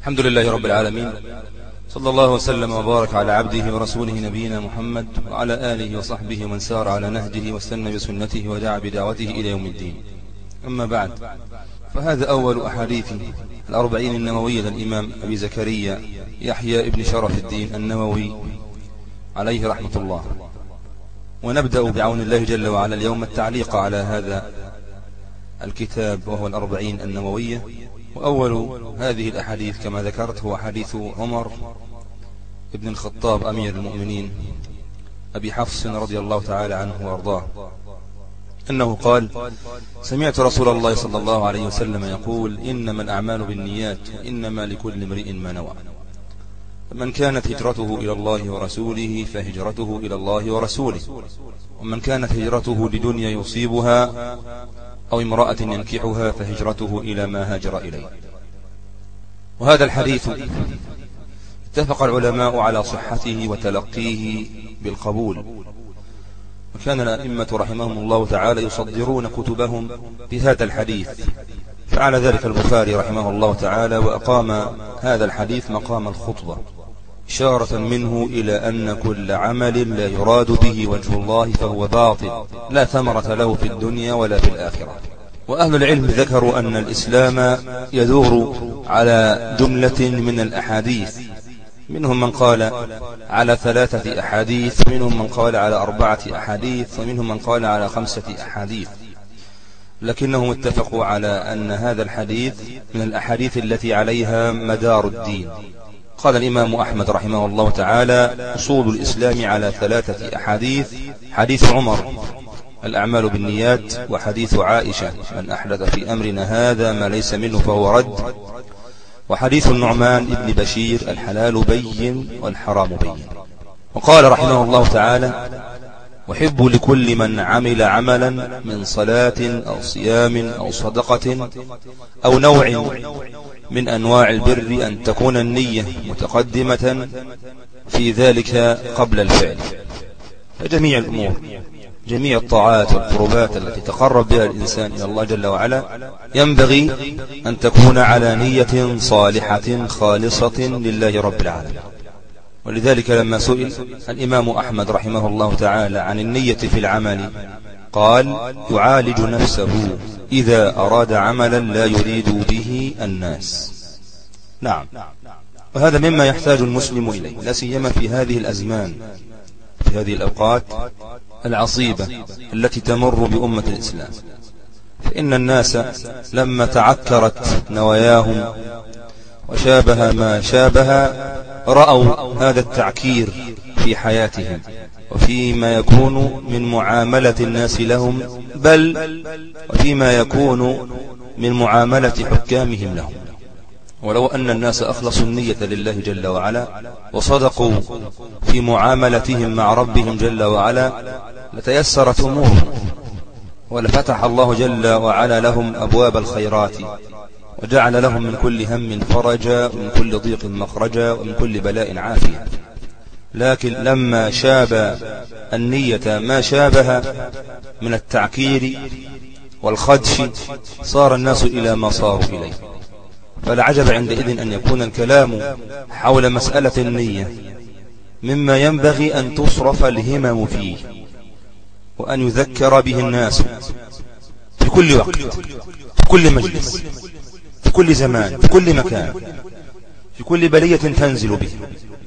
الحمد لله رب العالمين. صلى الله وسلم وبارك على عبده ورسوله نبينا محمد وعلى آله وصحبه ومن سار على نهجه واستنى بسنته ودعا بدعوته إلى يوم الدين. أما بعد فهذا أول أحاديث الأربعين النووية للإمام أبي زكريا يحيى ابن شرف الدين النووي عليه رحمة الله. ونبدأ بعون الله جل وعلا اليوم التعليق على هذا الكتاب وهو الأربعين النووية. وأول هذه الأحاديث كما ذكرت هو حديث عمر ابن الخطاب أمير المؤمنين أبي حفص رضي الله تعالى عنه وأرضاه. أنه قال سمعت رسول الله صلى الله عليه وسلم يقول إنما الأعمال بالنيات وإنما لكل امرئ ما نوى. من كانت هجرته إلى الله ورسوله فهجرته إلى الله ورسوله. ومن كانت هجرته لدنيا يصيبها أو امرأة ينكحها فهجرته إلى ما هاجر إليه. وهذا الحديث اتفق العلماء على صحته وتلقيه بالقبول. وكان الأئمة رحمهم الله تعالى يصدرون كتبهم بهذا الحديث. فعل ذلك البخاري رحمه الله تعالى وأقام هذا الحديث مقام الخطبة. إشارة منه إلى أن كل عمل لا يراد به وجه الله فهو باطل لا ثمرة له في الدنيا ولا في الآخرة. وأهل العلم ذكروا أن الإسلام يدور على جملة من الأحاديث. منهم من قال على ثلاثة أحاديث ومنهم من قال على أربعة أحاديث ومنهم من قال على خمسة أحاديث. لكنهم اتفقوا على أن هذا الحديث من الأحاديث التي عليها مدار الدين. قال الإمام أحمد رحمه الله تعالى أصول الإسلام على ثلاثة أحاديث. حديث عمر الأعمال بالنيات وحديث عائشة من أحدث في أمرنا هذا ما ليس منه فهو رد وحديث النعمان ابن بشير الحلال بين والحرام بين وقال رحمه الله تعالى أحب لكل من عمل عملا من صلاة أو صيام أو صدقة أو نوع من أنواع البر أن تكون النية متقدمة في ذلك قبل الفعل. فجميع الأمور جميع الطاعات والقربات التي تقرب بها الإنسان إلى الله جل وعلا ينبغي أن تكون على نية صالحة خالصة لله رب العالمين. ولذلك لما سئل الإمام أحمد رحمه الله تعالى عن النية في العمل قال يعالج نفسه إذا أراد عملا لا يريد الناس. نعم. وهذا مما يحتاج المسلم إليه لا سيما في هذه الأزمان في هذه الأوقات العصيبة التي تمر بأمة الإسلام. فإن الناس لما تعكرت نواياهم وشابه ما شابه رأوا هذا التعكير في حياتهم وفيما يكون من معاملة الناس لهم بل وفيما يكون من معاملة حكامهم لهم. ولو أن الناس أخلصوا النية لله جل وعلا وصدقوا في معاملتهم مع ربهم جل وعلا لتيسرت أمورهم ولفتح الله جل وعلا لهم أبواب الخيرات وجعل لهم من كل هم فرجا ومن كل ضيق مخرجا ومن كل بلاء عافية. لكن لما شاب النية ما شابه من التعكير والخدش صار الناس إلى ما صاروا إليه. فلا عجب عندئذ أن يكون الكلام حول مسألة النية مما ينبغي أن تصرف الهمم فيه وأن يذكر به الناس في كل وقت في كل مجلس في كل زمان في كل مكان في كل بلية تنزل به.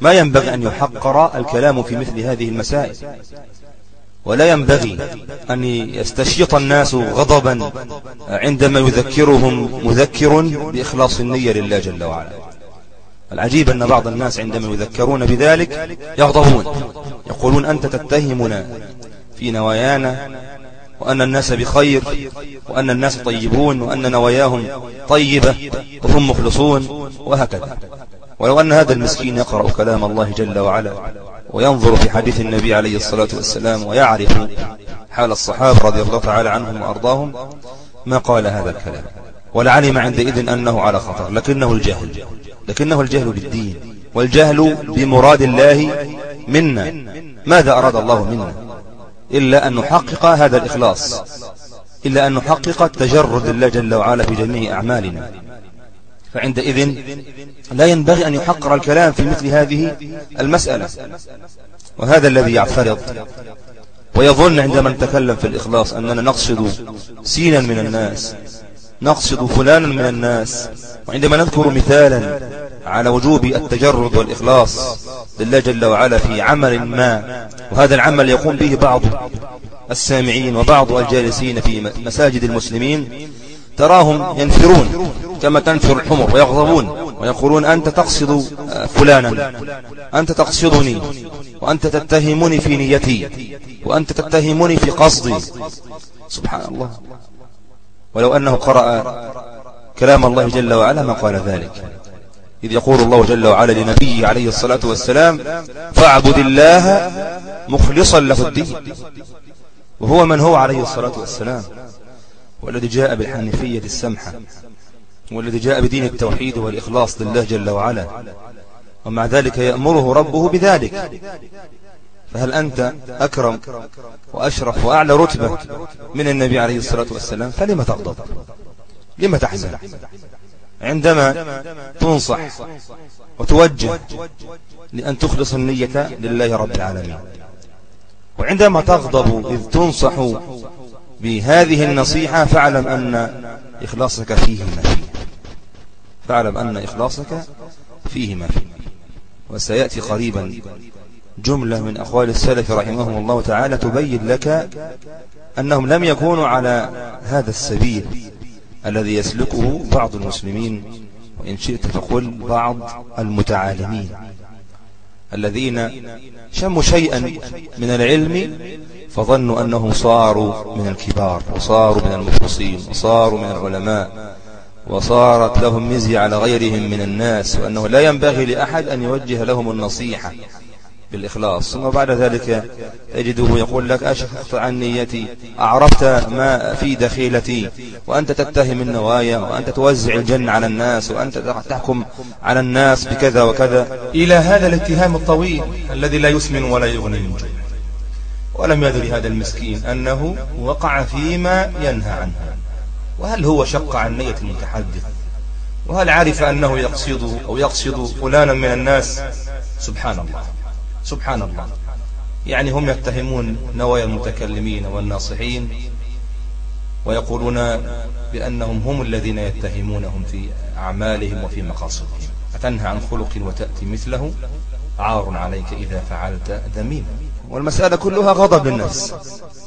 ما ينبغي أن يحقر الكلام في مثل هذه المسائل. ولا ينبغي أن يستشيط الناس غضبا عندما يذكرهم مذكر بإخلاص النية لله جل وعلا. العجيب أن بعض الناس عندما يذكرون بذلك يغضبون يقولون أنت تتهمنا في نوايانا وأن الناس بخير وأن الناس طيبون وأن نواياهم طيبة وهم مخلصون وهكذا. ولو أن هذا المسكين يقرأ كلام الله جل وعلا وينظر في حديث النبي عليه الصلاة والسلام ويعرف حال الصحابة رضي الله تعالى عنهم وأرضاهم ما قال هذا الكلام. ولعلم عندئذ أنه على خطر لكنه الجهل. لكنه الجهل بالدين والجهل بمراد الله منا. ماذا أراد الله منا؟ إلا أن نحقق هذا الإخلاص. إلا أن نحقق التجرد لله جل وعلا في جميع أعمالنا. فعندئذ لا ينبغي أن يحقر الكلام في مثل هذه المسألة. وهذا الذي يعترض ويظن عندما نتكلم في الإخلاص أننا نقصد سينا من الناس نقصد فلانا من الناس. وعندما نذكر مثالا على وجوب التجرد والإخلاص لله جل وعلا في عمل ما وهذا العمل يقوم به بعض السامعين وبعض الجالسين في مساجد المسلمين تراهم ينفرون كما تنفر الحمر ويغضبون ويقولون أنت تقصد فلانا أنت تقصدني وأنت تتهمني في نيتي وأنت تتهمني في قصدي. سبحان الله. ولو أنه قرأ كلام الله جل وعلا ما قال ذلك. إذ يقول الله جل وعلا لنبيه عليه الصلاة والسلام فاعبد الله مخلصا له الدين. وهو من هو عليه الصلاة والسلام. والذي جاء بالحنفية السمحة والذي جاء بدين التوحيد والإخلاص لله جل وعلا. ومع ذلك يأمره ربه بذلك. فهل أنت أكرم وأشرف وأعلى رتبة من النبي عليه الصلاة والسلام؟ فلما تغضب؟ لما تحزن؟ عندما تنصح وتوجه لأن تخلص النية لله رب العالمين. وعندما تغضب إذ تنصح بهذه النصيحة فاعلم أن إخلاصك فيه ما فيه فاعلم أن إخلاصك فيه ما فيه وسيأتي قريبا جملة من أقوال السلف رحمهم الله تعالى تبين لك أنهم لم يكونوا على هذا السبيل الذي يسلكه بعض المسلمين وإن شئت فقل بعض المتعالمين الذين شموا شيئا من العلم فظنوا أنهم صاروا من الكبار وصاروا من المخلصين وصاروا من العلماء وصارت لهم مزي على غيرهم من الناس وأنه لا ينبغي لأحد أن يوجه لهم النصيحة بالإخلاص. ثم بعد ذلك تجده يقول لك أشخصت عن نيتي أعرفت ما في دخيلتي وأنت تتهم النوايا وأنت توزع الجنة على الناس وأنت تحكم على الناس بكذا وكذا. إلى هذا الاتهام الطويل الذي لا يسمن ولا يغني من جوع. ولم يدري هذا المسكين أنه وقع فيما ينهى عنه. وهل هو شق عن نية المتحدث؟ وهل عرف أنه يقصد أو يقصد فلانا من الناس؟ سبحان الله. سبحان الله. يعني هم يتهمون نوايا المتكلمين والناصحين ويقولون بأنهم هم الذين يتهمونهم في أعمالهم وفي مقاصدهم. أتنهى عن خلق وتأتي مثله؟ عار عليك إذا فعلت ذميما. والمسألة كلها غضب الناس.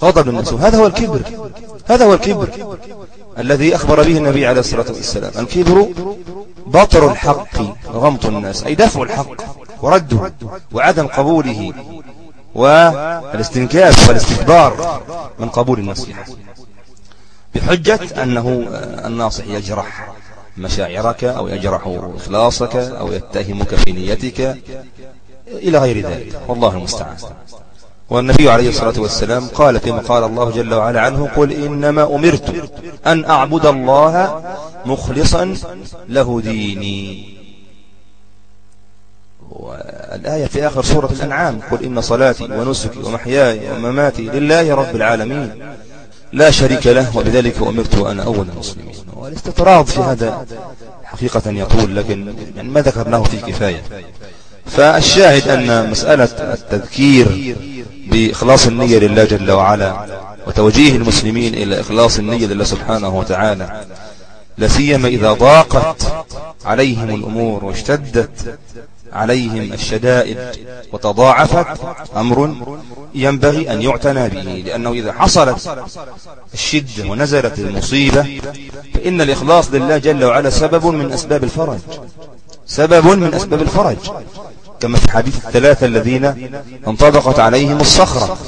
غضب الناس. وهذا هو الكبر. هذا هو الكبر. الذي أخبر به النبي عليه الصلاة والسلام. الكبر بطر الحق غمط الناس أي دفع الحق ورده وعدم قبوله والاستنكاف والاستكبار من قبول النصيحة بحجة أنه الناصح يجرح مشاعرك أو يجرح إخلاصك أو يتهمك في نيتك إلى غير ذلك. والله المستعان. والنبي عليه الصلاة والسلام قال فيما قال الله جل وعلا عنه قل إنما أمرت أن أعبد الله مخلصا له ديني. والآية في آخر سورة الأنعام قل إن صلاتي ونسكي ومحياي ومماتي لله رب العالمين. لا شريك له وبذلك أمرت وأنا أول المسلمين. والاستطراد في هذا حقيقة يطول لكن يعني ما ذكرناه في كفاية. فالشاهد أن مسألة التذكير بإخلاص النية لله جل وعلا وتوجيه المسلمين إلى إخلاص النية لله سبحانه وتعالى لسيما إذا ضاقت عليهم الأمور واشتدت عليهم الشدائد وتضاعفت أمر ينبغي أن يعتنى به لأنه إذا حصلت الشدة ونزلت المصيبة فإن الإخلاص لله جل وعلا سبب من أسباب الفرج سبب من أسباب الفرج. كما في حديث الثلاثة الذين انطبقت عليهم الصخرة.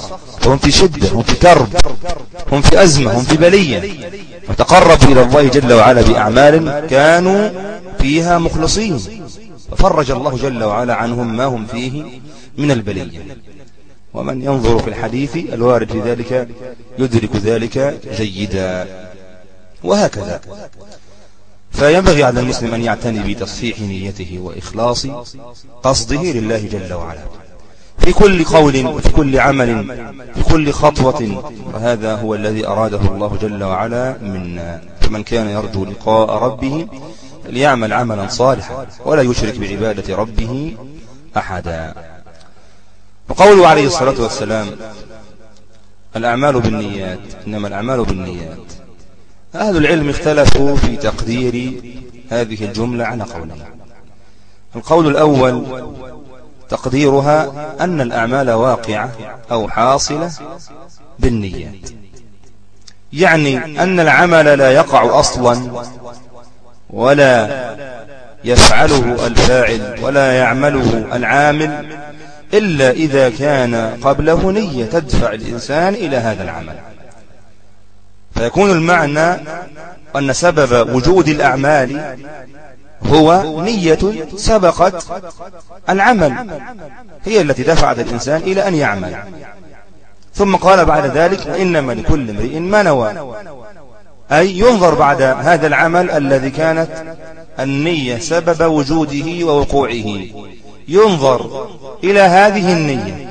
وهم في شدة هم في كرب هم في أزمة هم في بلية. فتقربوا إلى الله جل وعلا بأعمال كانوا فيها مخلصين. ففرج الله جل وعلا عنهم ما هم فيه من البلية. ومن ينظر في الحديث الوارد في ذلك يدرك ذلك جيدا. وهكذا. فينبغي على المسلم أن يعتني بتصحيح نيته وإخلاص قصده لله جل وعلا. في كل قول وفي كل عمل في كل خطوة وهذا هو الذي أراده الله جل وعلا منا. فمن كان يرجو لقاء ربه ليعمل عملا صالحا ولا يشرك بعبادة ربه أحدا. وقوله عليه الصلاة والسلام الأعمال بالنيات إنما الأعمال بالنيات. أهل العلم اختلفوا في تقدير هذه الجملة على قولين القول الأول تقديرها أن الأعمال واقعة أو حاصلة بالنيات. يعني أن العمل لا يقع أصلا ولا يفعله الفاعل ولا يعمله العامل إلا إذا كان قبله نية تدفع الإنسان إلى هذا العمل. فيكون المعنى أن سبب وجود الأعمال هو نية سبقت العمل هي التي دفعت الإنسان إلى أن يعمل. ثم قال بعد ذلك إنما لكل امرئ ما نوى. أي ينظر بعد هذا العمل الذي كانت النية سبب وجوده ووقوعه. ينظر إلى هذه النية.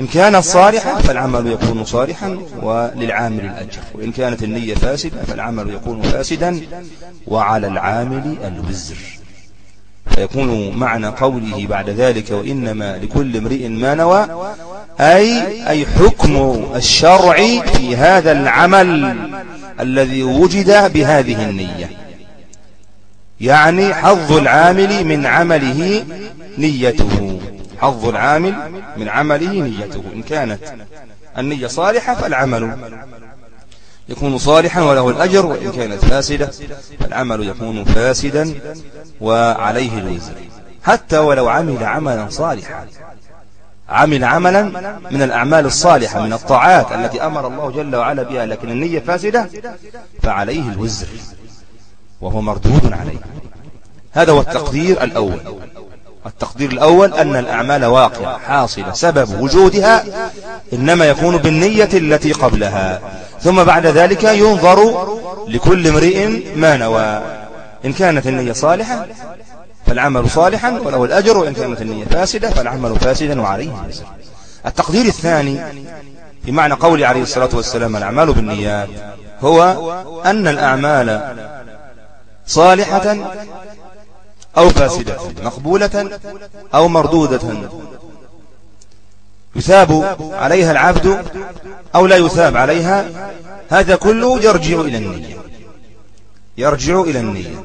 إن كانت صالحة فالعمل يكون صالحا وللعامل الأجر. وإن كانت النية فاسدة فالعمل يكون فاسدا وعلى العامل الوزر. فيكون معنى قوله بعد ذلك وإنما لكل امرئ ما نوى أي, أي حكم الشرع في هذا العمل الذي وجد بهذه النية. يعني حظ العامل من عمله نيته. حظ العامل من عمله نيته. إن كانت النية صالحة فالعمل يكون صالحا وله الأجر وإن كانت فاسدة فالعمل يكون فاسدا وعليه الوزر. حتى ولو عمل عملا صالحا. عمل عملا من الأعمال الصالحة من الطاعات التي أمر الله جل وعلا بها لكن النية فاسدة فعليه الوزر وهو مردود عليه. هذا هو التقدير الأول. التقدير الأول أن الأعمال واقعة حاصلة. سبب وجودها إنما يكون بالنية التي قبلها. ثم بعد ذلك ينظر لكل امرئ ما نوى. إن كانت النية صالحة فالعمل صالحا وله الأجر. وإن كانت النية فاسدة فالعمل فاسدا وعليه التقدير الثاني في معنى قول عليه الصلاة والسلام الأعمال بالنيات هو أن الأعمال صالحة أو فاسدة مقبولة أو مردودة. يثاب عليها العبد أو لا يثاب عليها هذا كله يرجع إلى النية. يرجع إلى النية.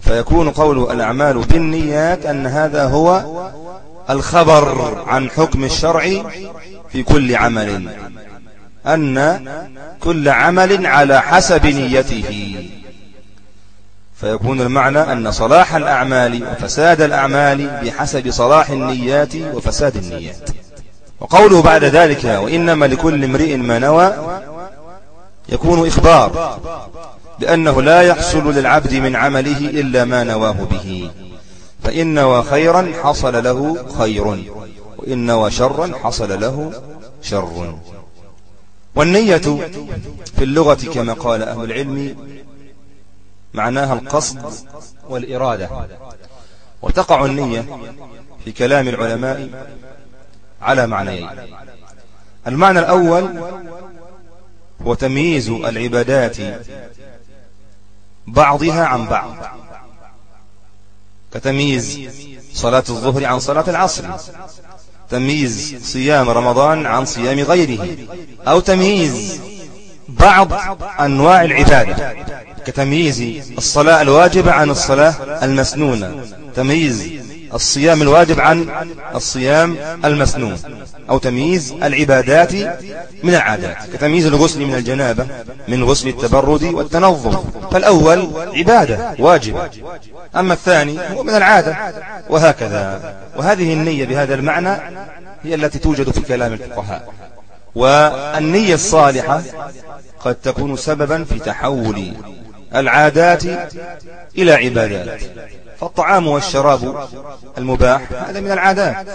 فيكون قول الأعمال بالنيات أن هذا هو الخبر عن حكم الشرع في كل عمل أن كل عمل على حسب نيته. فيكون المعنى أن صلاح الأعمال وفساد الأعمال بحسب صلاح النيات وفساد النيات. وقوله بعد ذلك وإنما لكل امرئ ما نوى يكون إخبار لأنه لا يحصل للعبد من عمله إلا ما نواه به. فإن نوى خيرا حصل له خير وإن نوى شرا حصل له شر. والنية في اللغة كما قال أهل العلم معناها القصد والإرادة. وتقع النية في كلام العلماء على معنيين. المعنى الأول هو تمييز العبادات بعضها عن بعض. كتمييز صلاة الظهر عن صلاة العصر تمييز صيام رمضان عن صيام غيره أو تمييز بعض أنواع العبادة كتمييز الصلاة الواجبة عن الصلاة المسنونة تمييز الصيام الواجب عن الصيام المسنون أو تمييز العبادات من العادات كتمييز الغسل من الجنابة من غسل التبرد والتنظف فالأول عبادة واجبة. أما الثاني هو من العادة وهكذا. وهذه النية بهذا المعنى هي التي توجد في كلام الفقهاء. والنية الصالحة قد تكون سببا في تحول العادات إلى عبادات. فالطعام والشراب المباح هذا من العادات.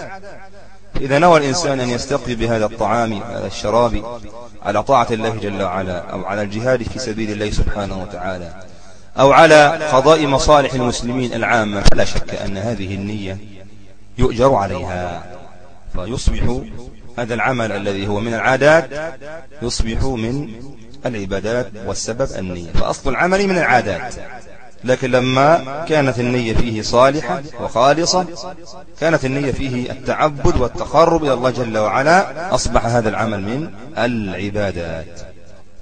إذا نوى الإنسان أن يستقي بهذا الطعام هذا الشراب على طاعة الله جل وعلا أو على الجهاد في سبيل الله سبحانه وتعالى أو على قضاء مصالح المسلمين العامة فلا شك أن هذه النية يؤجر عليها. فيصبح هذا العمل الذي هو من العادات يصبح من العبادات والسبب النية فأصل العمل من العادات. لكن لما كانت النية فيه صالحة وخالصة كانت النية فيه التعبد والتقرب إلى الله جل وعلا أصبح هذا العمل من العبادات.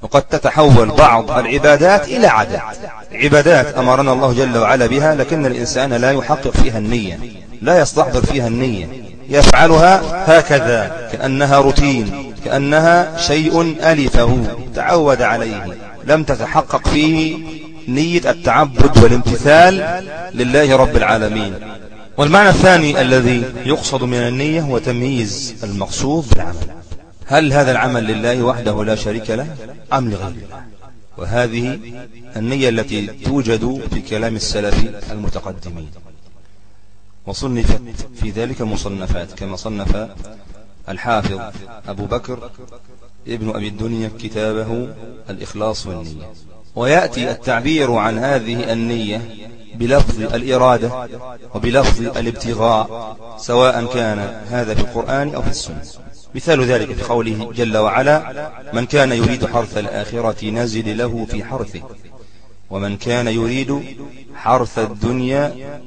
وقد تتحول بعض العبادات إلى عادات. عبادات أمرنا الله جل وعلا بها لكن الإنسان لا يحقق فيها النية لا يستحضر فيها النية يفعلها هكذا كأنها روتين. كأنها شيء ألفه تعود عليه لم تتحقق فيه نية التعبد والامتثال لله رب العالمين. والمعنى الثاني الذي يقصد من النية هو تمييز المقصود بالعمل. هل هذا العمل لله وحده لا شريك له أم لغير الله وهذه النية التي توجد في كلام السلف المتقدمين. وصنفت في ذلك مصنفات كما صنف الحافظ أبو بكر ابن أبي الدنيا كتابه الإخلاص والنية. ويأتي التعبير عن هذه النية بلفظ الإرادة وبلفظ الابتغاء سواء كان هذا في القرآن أو في السنة. مثال ذلك في قوله جل وعلا من كان يريد حرث الآخرة نزد له في حرثه ومن كان يريد حرث الدنيا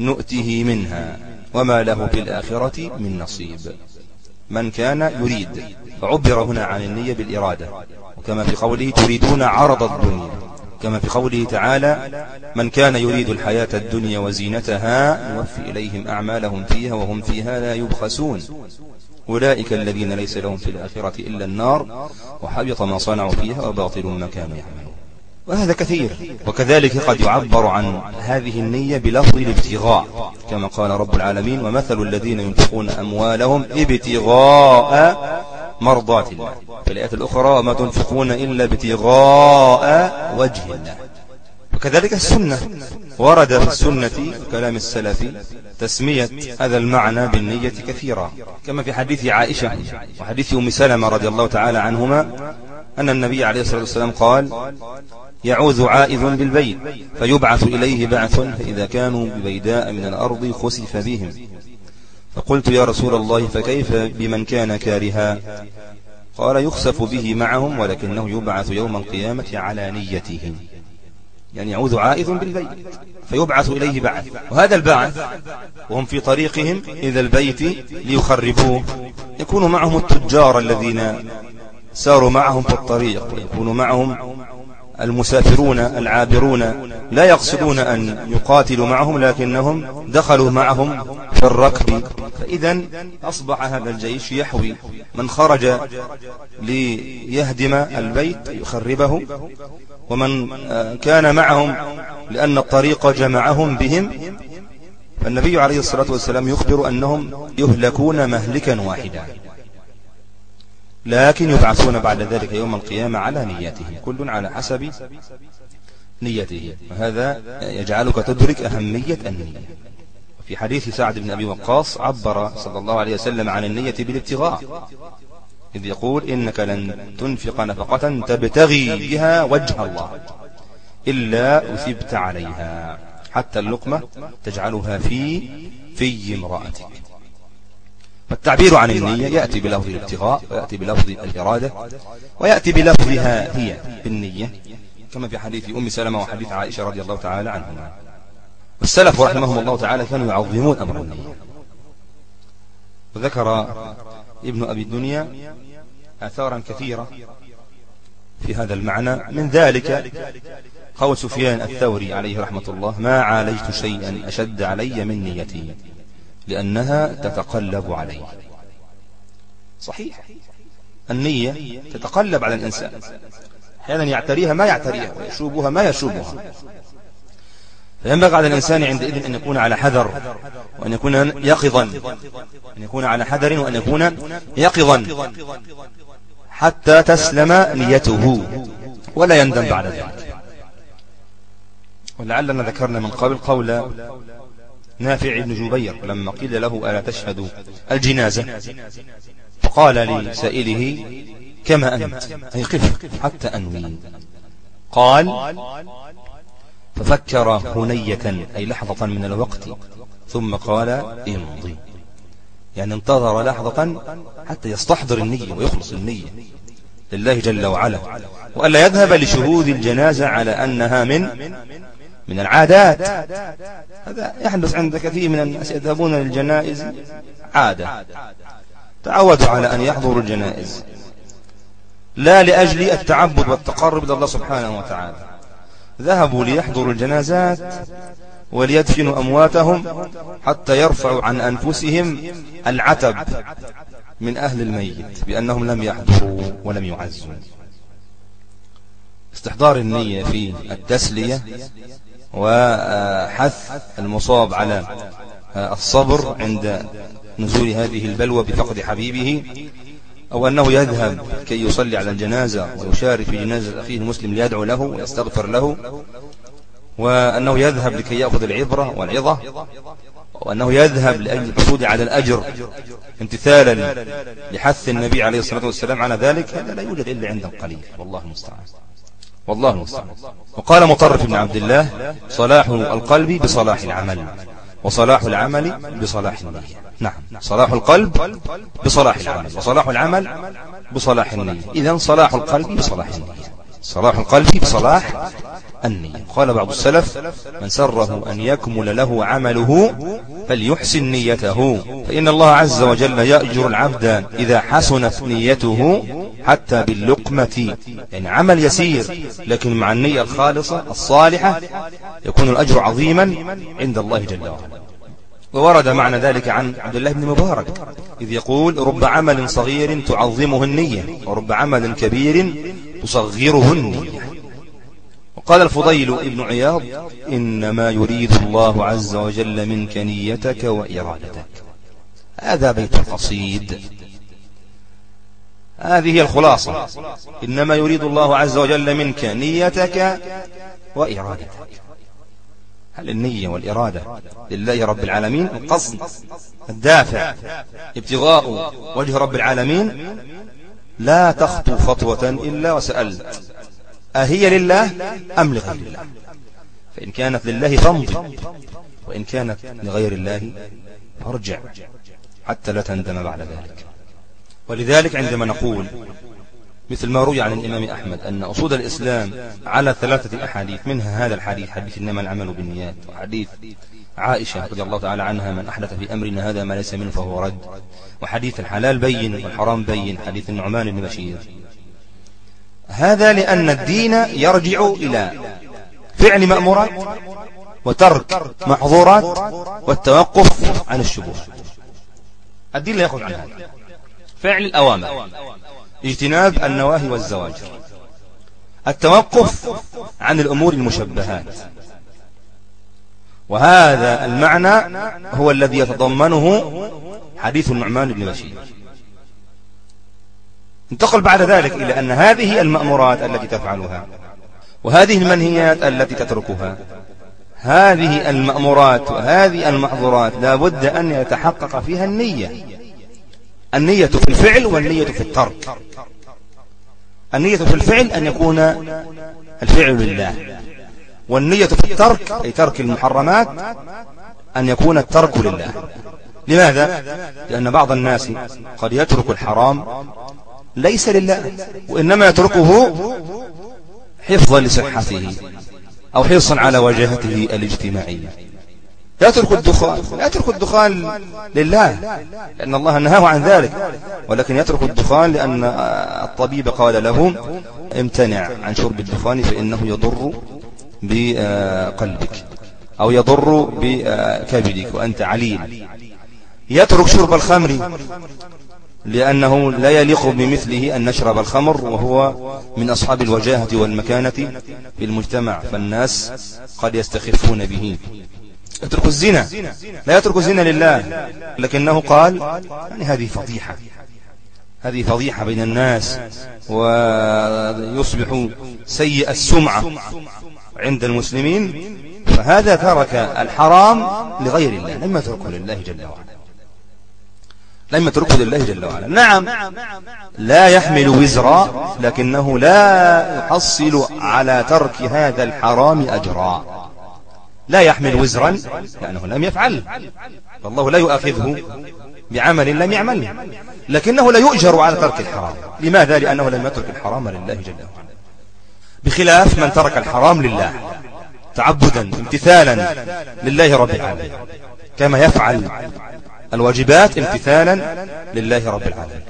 نؤته منها وما له في الآخرة من نصيب. من كان يريد فعبر هنا عن النية بالإرادة. وكما في قوله تريدون عرض الدنيا. كما في قوله تعالى من كان يريد الحياة الدنيا وزينتها نوفي إليهم أعمالهم فيها وهم فيها لا يبخسون. أولئك الذين ليس لهم في الآخرة إلا النار وحبط ما صنعوا فيها وباطل ما كانوا يعملون. وهذا كثير. وكذلك قد يعبر عن هذه النية بلفظ الابتغاء كما قال رب العالمين ومثل الذين ينفقون أموالهم ابتغاء مرضات الله. في الآيات الأخرى وما تنفقون إلا ابتغاء وجه الله. وكذلك السنة. ورد في السنة كلام السلف تسمية هذا المعنى بالنية كثيرا كما في حديث عائشة وحديث أم سلمة رضي الله تعالى عنهما أن النبي عليه الصلاة والسلام قال يعوذ عائذ بالبيت فيبعث إليه بعث فإذا كانوا ببيداء من الأرض خسف بهم. فقلت يا رسول الله فكيف بمن كان كارها؟ قال يخسف به معهم ولكنه يبعث يوم القيامة على نيته. يعني يعوذ عائذ بالبيت فيبعث إليه بعث. وهذا البعث وهم في طريقهم إلى البيت ليخربوه يكون معهم التجار الذين ساروا معهم في الطريق يكون معهم المسافرون العابرون لا يقصدون أن يقاتلوا معهم لكنهم دخلوا معهم في الركب. فإذا أصبح هذا الجيش يحوي من خرج ليهدم البيت يخربه ومن كان معهم لأن الطريق جمعهم بهم فالنبي عليه الصلاة والسلام يخبر أنهم يهلكون مهلكا واحدا. لكن يبعثون بعد ذلك يوم القيامة على نياتهم كل على حسب نيته وهذا يجعلك تدرك أهمية النية. في حديث سعد بن أبي وقاص عبر صلى الله عليه وسلم عن النية بالابتغاء إذ يقول إنك لن تنفق نفقة تبتغي بها وجه الله إلا أثبت عليها حتى اللقمة تجعلها في في امرأتك. فالتعبير عن النية يأتي بلفظ الابتغاء ويأتي بلفظ الإرادة ويأتي بلفظها هي بالنية كما في حديث أم سلمة وحديث عائشة رضي الله تعالى عنهما. والسلف رحمهم الله تعالى كانوا يعظمون أمر النية. وذكر ابن أبي الدنيا آثارا كثيرة في هذا المعنى من ذلك قول سفيان الثوري عليه رحمة الله ما عالجت شيئا أشد علي من نيتي. لأنها تتقلب عليه. صحيح. النية تتقلب على الإنسان. أحيانا يعتريها ما يعتريها ويشوبها ما يشوبها. فينبغي على الإنسان عندئذ أن يكون على حذر وأن يكون يقظا. أن يكون على حذر وأن يكون يقظا. حتى تسلم نيته. ولا يندم بعد ذلك. ولعلنا ذكرنا من قبل قول نافع بن جبير لما قيل له ألا تشهد الجنازة؟ فقال لسائله كما أنت. أي قف حتى أنوي. قال ففكر هنية أي لحظة من الوقت. ثم قال امضي. يعني انتظر لحظة حتى يستحضر النية ويخلص النية لله جل وعلا وألا يذهب لشهود الجنازة على أنها من من العادات. هذا يحدث عند كثير من الناس يذهبون للجنائز عادة. تعودوا على أن يحضروا الجنائز. لا لأجل التعبد والتقرب إلى الله سبحانه وتعالى. ذهبوا ليحضروا الجنازات وليدفنوا أمواتهم حتى يرفعوا عن أنفسهم العتب من أهل الميت بأنهم لم يحضروا ولم يعزوا. استحضار النية في التسلية وحث المصاب على الصبر عند نزول هذه البلوى بفقد حبيبه أو أنه يذهب كي يصلي على الجنازة ويشارك في جنازة أخيه المسلم ليدعو له ويستغفر له وأنه يذهب لكي يأخذ العبرة والعظة وأنه يذهب لأجل الحصول على الأجر امتثالا لحث النبي عليه الصلاة والسلام على ذلك هذا لا يوجد إلا عند القليل والله المستعان. والله المستعان وقال مطرف بن عبد الله صلاح القلب بصلاح العمل. وصلاح العمل بصلاح النية. نعم. صلاح القلب بصلاح العمل. وصلاح العمل بصلاح النية. إذن صلاح القلب بصلاح النية. صلاح القلب بصلاح النية. قال بعض السلف من سره أن يكمل له عمله فليحسن نيته. فإن الله عز وجل يأجر العبد إذا حسنت نيته حتى باللقمة. يعني عمل يسير لكن مع النية الخالصة الصالحة يكون الأجر عظيما عند الله جل وعلا. وورد معنى ذلك عن عبد الله بن مبارك إذ يقول رب عمل صغير تعظمه النية ورب عمل كبير تصغره النية وقال الفضيل ابن عياض إنما يريد الله عز وجل منك نيتك وإرادتك. هذا بيت القصيد. هذه هي الخلاصة. إنما يريد الله عز وجل منك نيتك وإرادتك. هل النية والإرادة لله رب العالمين؟ القصد الدافع ابتغاء وجه رب العالمين؟ لا تخطو خطوة إلا وسألت. أهي لله أم لغير الله؟ فإن كانت لله فامضي. وإن كانت لغير الله فارجع. حتى لا تندم بعد ذلك. ولذلك عندما نقول مثل ما روي عن الإمام أحمد أن أصول الإسلام على ثلاثة أحاديث منها هذا الحديث حديث إنما العمل بالنيات وحديث عائشة رضي الله تعالى عنها من أحدث في أمرنا هذا ما ليس منه فهو رد. وحديث الحلال بين والحرام بين حديث النعمان بن بشير. هذا لأن الدين يرجع إلى فعل مأمورات وترك محظورات والتوقف عن الشبهات. الدين لا يخرج عن هذا. فعل الأوامر اجتناب النواهي والزواجر التوقف عن الأمور المشبهات. وهذا المعنى هو الذي يتضمنه حديث النعمان بن بشير انتقل بعد ذلك إلى أن هذه المأمورات التي تفعلها وهذه المنهيات التي تتركها. هذه المأمورات وهذه المحظورات لا بد أن يتحقق فيها النية. النية في الفعل والنية في الترك. النية في الفعل أن يكون الفعل لله. والنية في الترك أي ترك المحرمات أن يكون الترك لله. لماذا؟ لأن بعض الناس قد يترك الحرام ليس لله وإنما يتركه حفظا لصحته أو حرصا على واجهته الاجتماعية. يترك الدخان لا يترك الدخان لله لأن الله نهاه عن ذلك. ولكن يترك الدخان لأن الطبيب قال له امتنع عن شرب الدخان فإنه يضر بقلبك أو يضر بكبدك وأنت عليل يترك شرب الخمر لأنه لا يليق بمثله أن نشرب الخمر وهو من أصحاب الوجاهة والمكانة في المجتمع. فالناس قد يستخفون به. يترك الزنا لا يترك الزنا لله لكنه قال يعني هذه فضيحة. هذه فضيحة بين الناس ويصبح سيء السمعة. عند المسلمين فهذا ترك الحرام لغير الله لم يتركه لله جل وعلا. لم يتركه لله جل وعلا. نعم لا يحمل وزرا لكنه لا يحصل على ترك هذا الحرام أجرا. لا يحمل وزرا لأنه لم يفعل. فالله لا يؤاخذه بعمل لم يعمل. لكنه لا يؤجر على ترك الحرام. لماذا؟ لأنه لم يترك الحرام لله جل وعلا. بخلاف من ترك الحرام لله. تعبدا امتثالا لله رب العالمين. كما يفعل الواجبات امتثالا لله رب العالمين.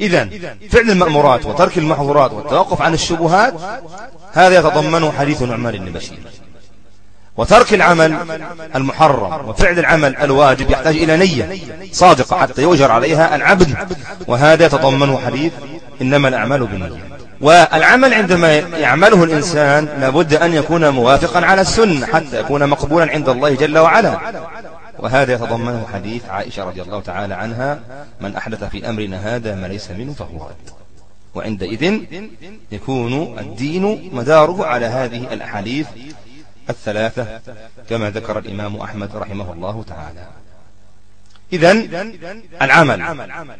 إذا فعل المأمورات وترك المحظورات والتوقف عن الشبهات هذا يتضمنه حديث نعمان بن بشير. وترك العمل المحرم وفعل العمل الواجب يحتاج إلى نية صادقة حتى يؤجر عليها العبد. وهذا يتضمنه حديث إنما الأعمال بالنية. والعمل عندما يعمله الإنسان لابد أن يكون موافقا على السنة حتى يكون مقبولا عند الله جل وعلا. وهذا يتضمنه حديث عائشة رضي الله تعالى عنها من أحدث في أمرنا هذا ما ليس منه فهو رد. وعندئذ يكون الدين مداره على هذه الأحاديث الثلاثة كما ذكر الإمام أحمد رحمه الله تعالى. إذا العمل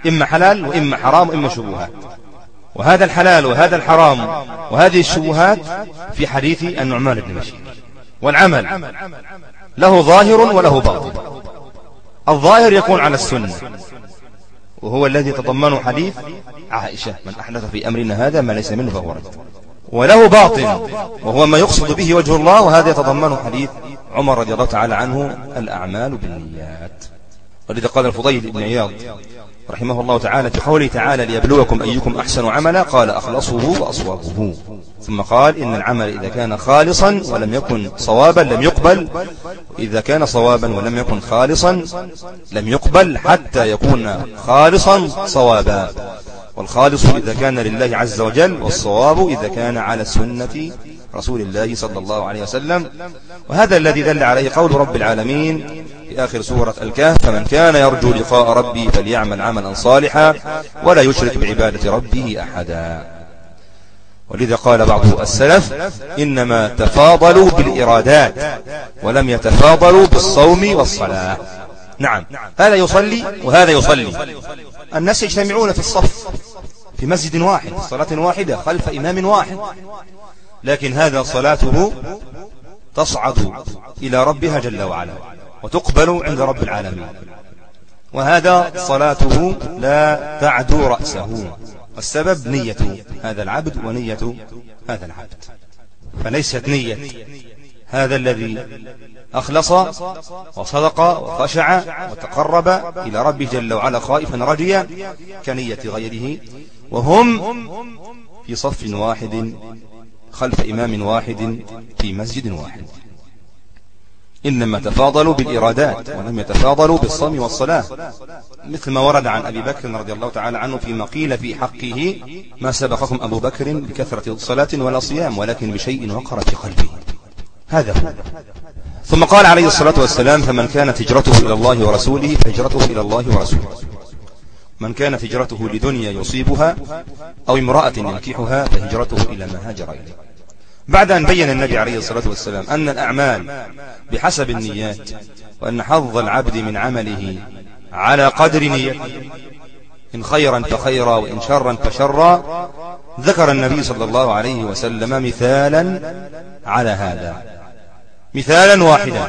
إما حلال وإما حرام وإما شبهات. وهذا الحلال وهذا الحرام وهذه الشبهات في حديث النعمان بن بشير. والعمل له ظاهر وله باطن. الظاهر يكون على السنة. وهو الذي تضمنه حديث عائشة من أحدث في أمرنا هذا ما ليس منه فهو رد. وله باطن. وهو ما يقصد به وجه الله وهذا يتضمنه حديث عمر رضي الله تعالى عنه الأعمال بالنيات. ولذا قال الفضيل بن عياض رحمه الله تعالى في قوله تعالى ليبلوكم أيكم أحسن عملا قال أخلصه وأصوابه. ثم قال إن العمل إذا كان خالصا ولم يكن صوابا لم يقبل. إذا كان صوابا ولم يكن خالصا لم يقبل حتى يكون خالصا صوابا. والخالص إذا كان لله عز وجل والصواب إذا كان على السنة رسول الله صلى الله عليه وسلم. وهذا الذي دل عليه قول رب العالمين في آخر سورة الكهف فمن كان يرجو لقاء ربي فليعمل عملا صالحا ولا يشرك بعبادة ربه أحدا. ولذا قال بعض السلف إنما تفاضلوا بالإرادات ولم يتفاضلوا بالصوم والصلاة. نعم هذا يصلي وهذا يصلي. الناس يجتمعون في الصف في مسجد واحد صلاة واحدة خلف إمام واحد. لكن هذا صلاته تصعد إلى ربها جل وعلا. وتقبل عند رب العالمين. وهذا صلاته لا تعدو رأسه. والسبب نية هذا العبد ونية هذا العبد. فليست نية هذا الذي أخلص وصدق وخشع وتقرب إلى ربه جل وعلا خائفا رجيا كنية غيره. وهم في صف واحد خلف إمام واحد في مسجد واحد. إنما تفاضلوا بالإرادات ولم يتفاضلوا بالصوم والصلاة. مثل ما ورد عن أبي بكر رضي الله تعالى عنه فيما قيل في حقه ما سبقكم أبو بكر بكثرة صلاة ولا صيام ولكن بشيء وقر في قلبه هذا هو. ثم قال عليه الصلاة والسلام فمن كانت هجرته إلى الله ورسوله فهجرته إلى الله ورسوله. من كانت هجرته لدنيا يصيبها أو امرأة ينكحها فهجرته إلى ما هاجر إليه. بعد أن بين النبي عليه الصلاة والسلام أن الأعمال بحسب النيات وأن حظ العبد من عمله على قدر نيته إن خيرا فخيرا وإن شرا فشرا ذكر النبي صلى الله عليه وسلم مثالا على هذا. مثالا واحدا.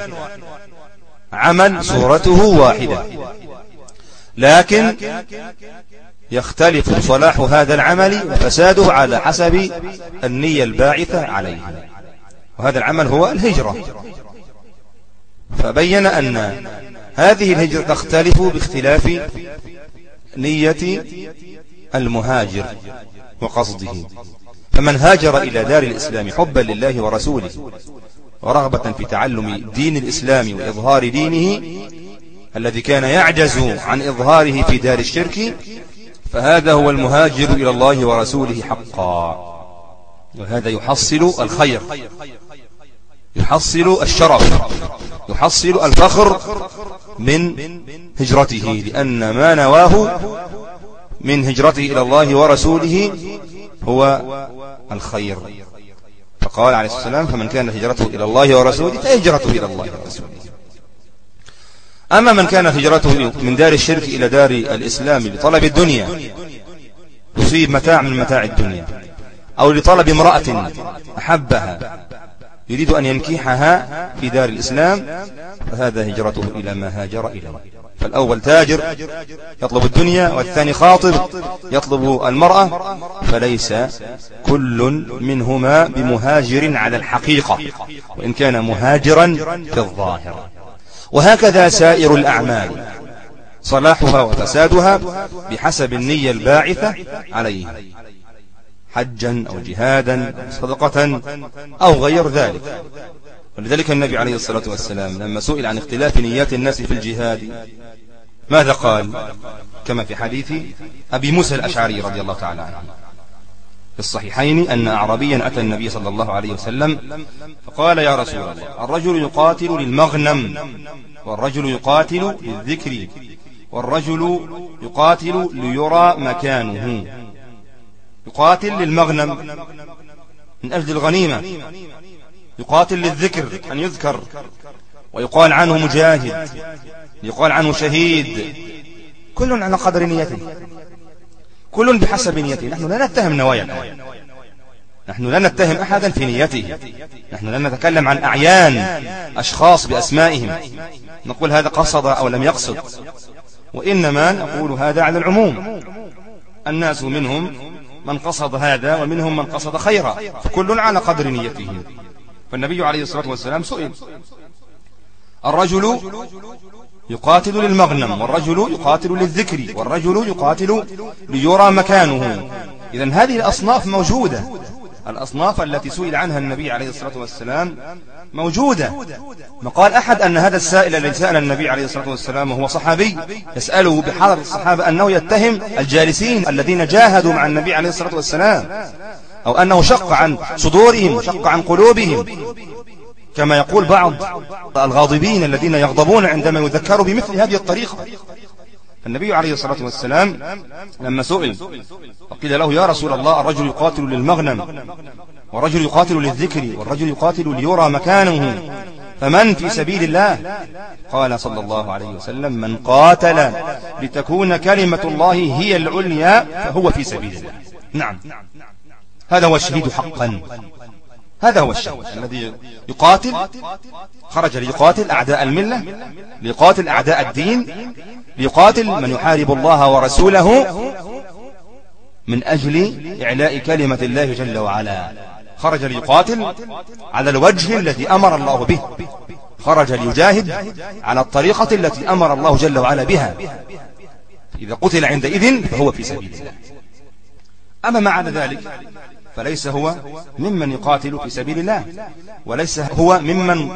عمل صورته واحدة. لكن يختلف صلاح هذا العمل وفساده على حسب النية الباعثة عليه. وهذا العمل هو الهجرة. فبين أن هذه الهجرة تختلف باختلاف نية المهاجر وقصده. فمن هاجر إلى دار الإسلام حبا لله ورسوله ورغبة في تعلم دين الإسلام وإظهار دينه الذي كان يعجز عن إظهاره في دار الشرك فهذا هو المهاجر إلى الله ورسوله حقا. وهذا يحصل الخير. يحصل الشرف. يحصل الفخر من هجرته لأن ما نواه من هجرته إلى الله ورسوله هو الخير. فقال عليه الصلاة والسلام فمن كانت هجرته إلى الله ورسوله فهجرته إلى الله ورسوله. أما من كانت هجرته من دار الشرك إلى دار الإسلام لطلب الدنيا يصيب متاع من متاع الدنيا. أو لطلب امرأة أحبها يريد أن ينكحها في دار الإسلام فهذا هجرته إلى ما هاجر إليه. فالأول تاجر يطلب الدنيا والثاني خاطب يطلب المرأة فليس كل منهما بمهاجر على الحقيقة. وإن كان مهاجرا في الظاهر. وهكذا سائر الأعمال. صلاحها وفسادها بحسب النية الباعثة عليه. حجا أو جهادا أو صدقة أو غير ذلك. ولذلك النبي عليه الصلاة والسلام لما سئل عن اختلاف نيات الناس في الجهاد ماذا قال؟ كما في حديث أبي موسى الأشعري رضي الله تعالى عنه. في الصحيحين أن أعرابيا أتى النبي صلى الله عليه وسلم فقال يا رسول الله الرجل يقاتل للمغنم والرجل يقاتل للذكر والرجل يقاتل ليرى مكانه. يقاتل للمغنم من أجل الغنيمة يقاتل للذكر أن يذكر ويقال عنه مجاهد يقال عنه شهيد. كل على قدر نيته. كل بحسب نيته نحن لا نتهم نوايا. نحن لا نتهم أحدا في نيته. نحن لا نتكلم عن أعيان أشخاص بأسمائهم. نقول هذا قصد أو لم يقصد. وإنما نقول هذا على العموم. الناس منهم من قصد هذا ومنهم من قصد خيرا. فكل على قدر نيته. فالنبي عليه الصلاة والسلام سئل الرجل يقاتل للمغنم والرجل يقاتل للذكر والرجل يقاتل ليرى مكانه. إذا هذه الأصناف موجودة. الأصناف التي سئل عنها النبي عليه الصلاة والسلام موجودة. ما قال أحد أن هذا السائل الذي سأل النبي عليه الصلاة والسلام وهو صحابي يسأله بحضر الصحابة أنه يتهم الجالسين الذين جاهدوا مع النبي عليه الصلاة والسلام أو أنه شق عن صدورهم شق عن قلوبهم. كما يقول بعض الغاضبين الذين يغضبون عندما يذكروا بمثل هذه الطريقة. النبي عليه الصلاة والسلام لما سئل وقيل له يا رسول الله الرجل يقاتل للمغنم والرجل يقاتل للذكر والرجل يقاتل ليرى مكانه فمن في سبيل الله؟ قال صلى الله عليه وسلم من قاتل لتكون كلمة الله هي العليا فهو في سبيل الله. نعم. هذا هو الشهيد حقا. هذا هو الشهيد الذي يقاتل خرج ليقاتل أعداء الملة ليقاتل أعداء الدين ليقاتل من يحارب الله ورسوله من أجل إعلاء كلمة الله جل وعلا. خرج ليقاتل على الوجه الذي أمر الله به. خرج ليجاهد على الطريقة التي أمر الله جل وعلا بها. إذا قتل عندئذ فهو في سبيل الله. أما مع ذلك؟ فليس هو ممن يقاتل في سبيل الله وليس هو ممن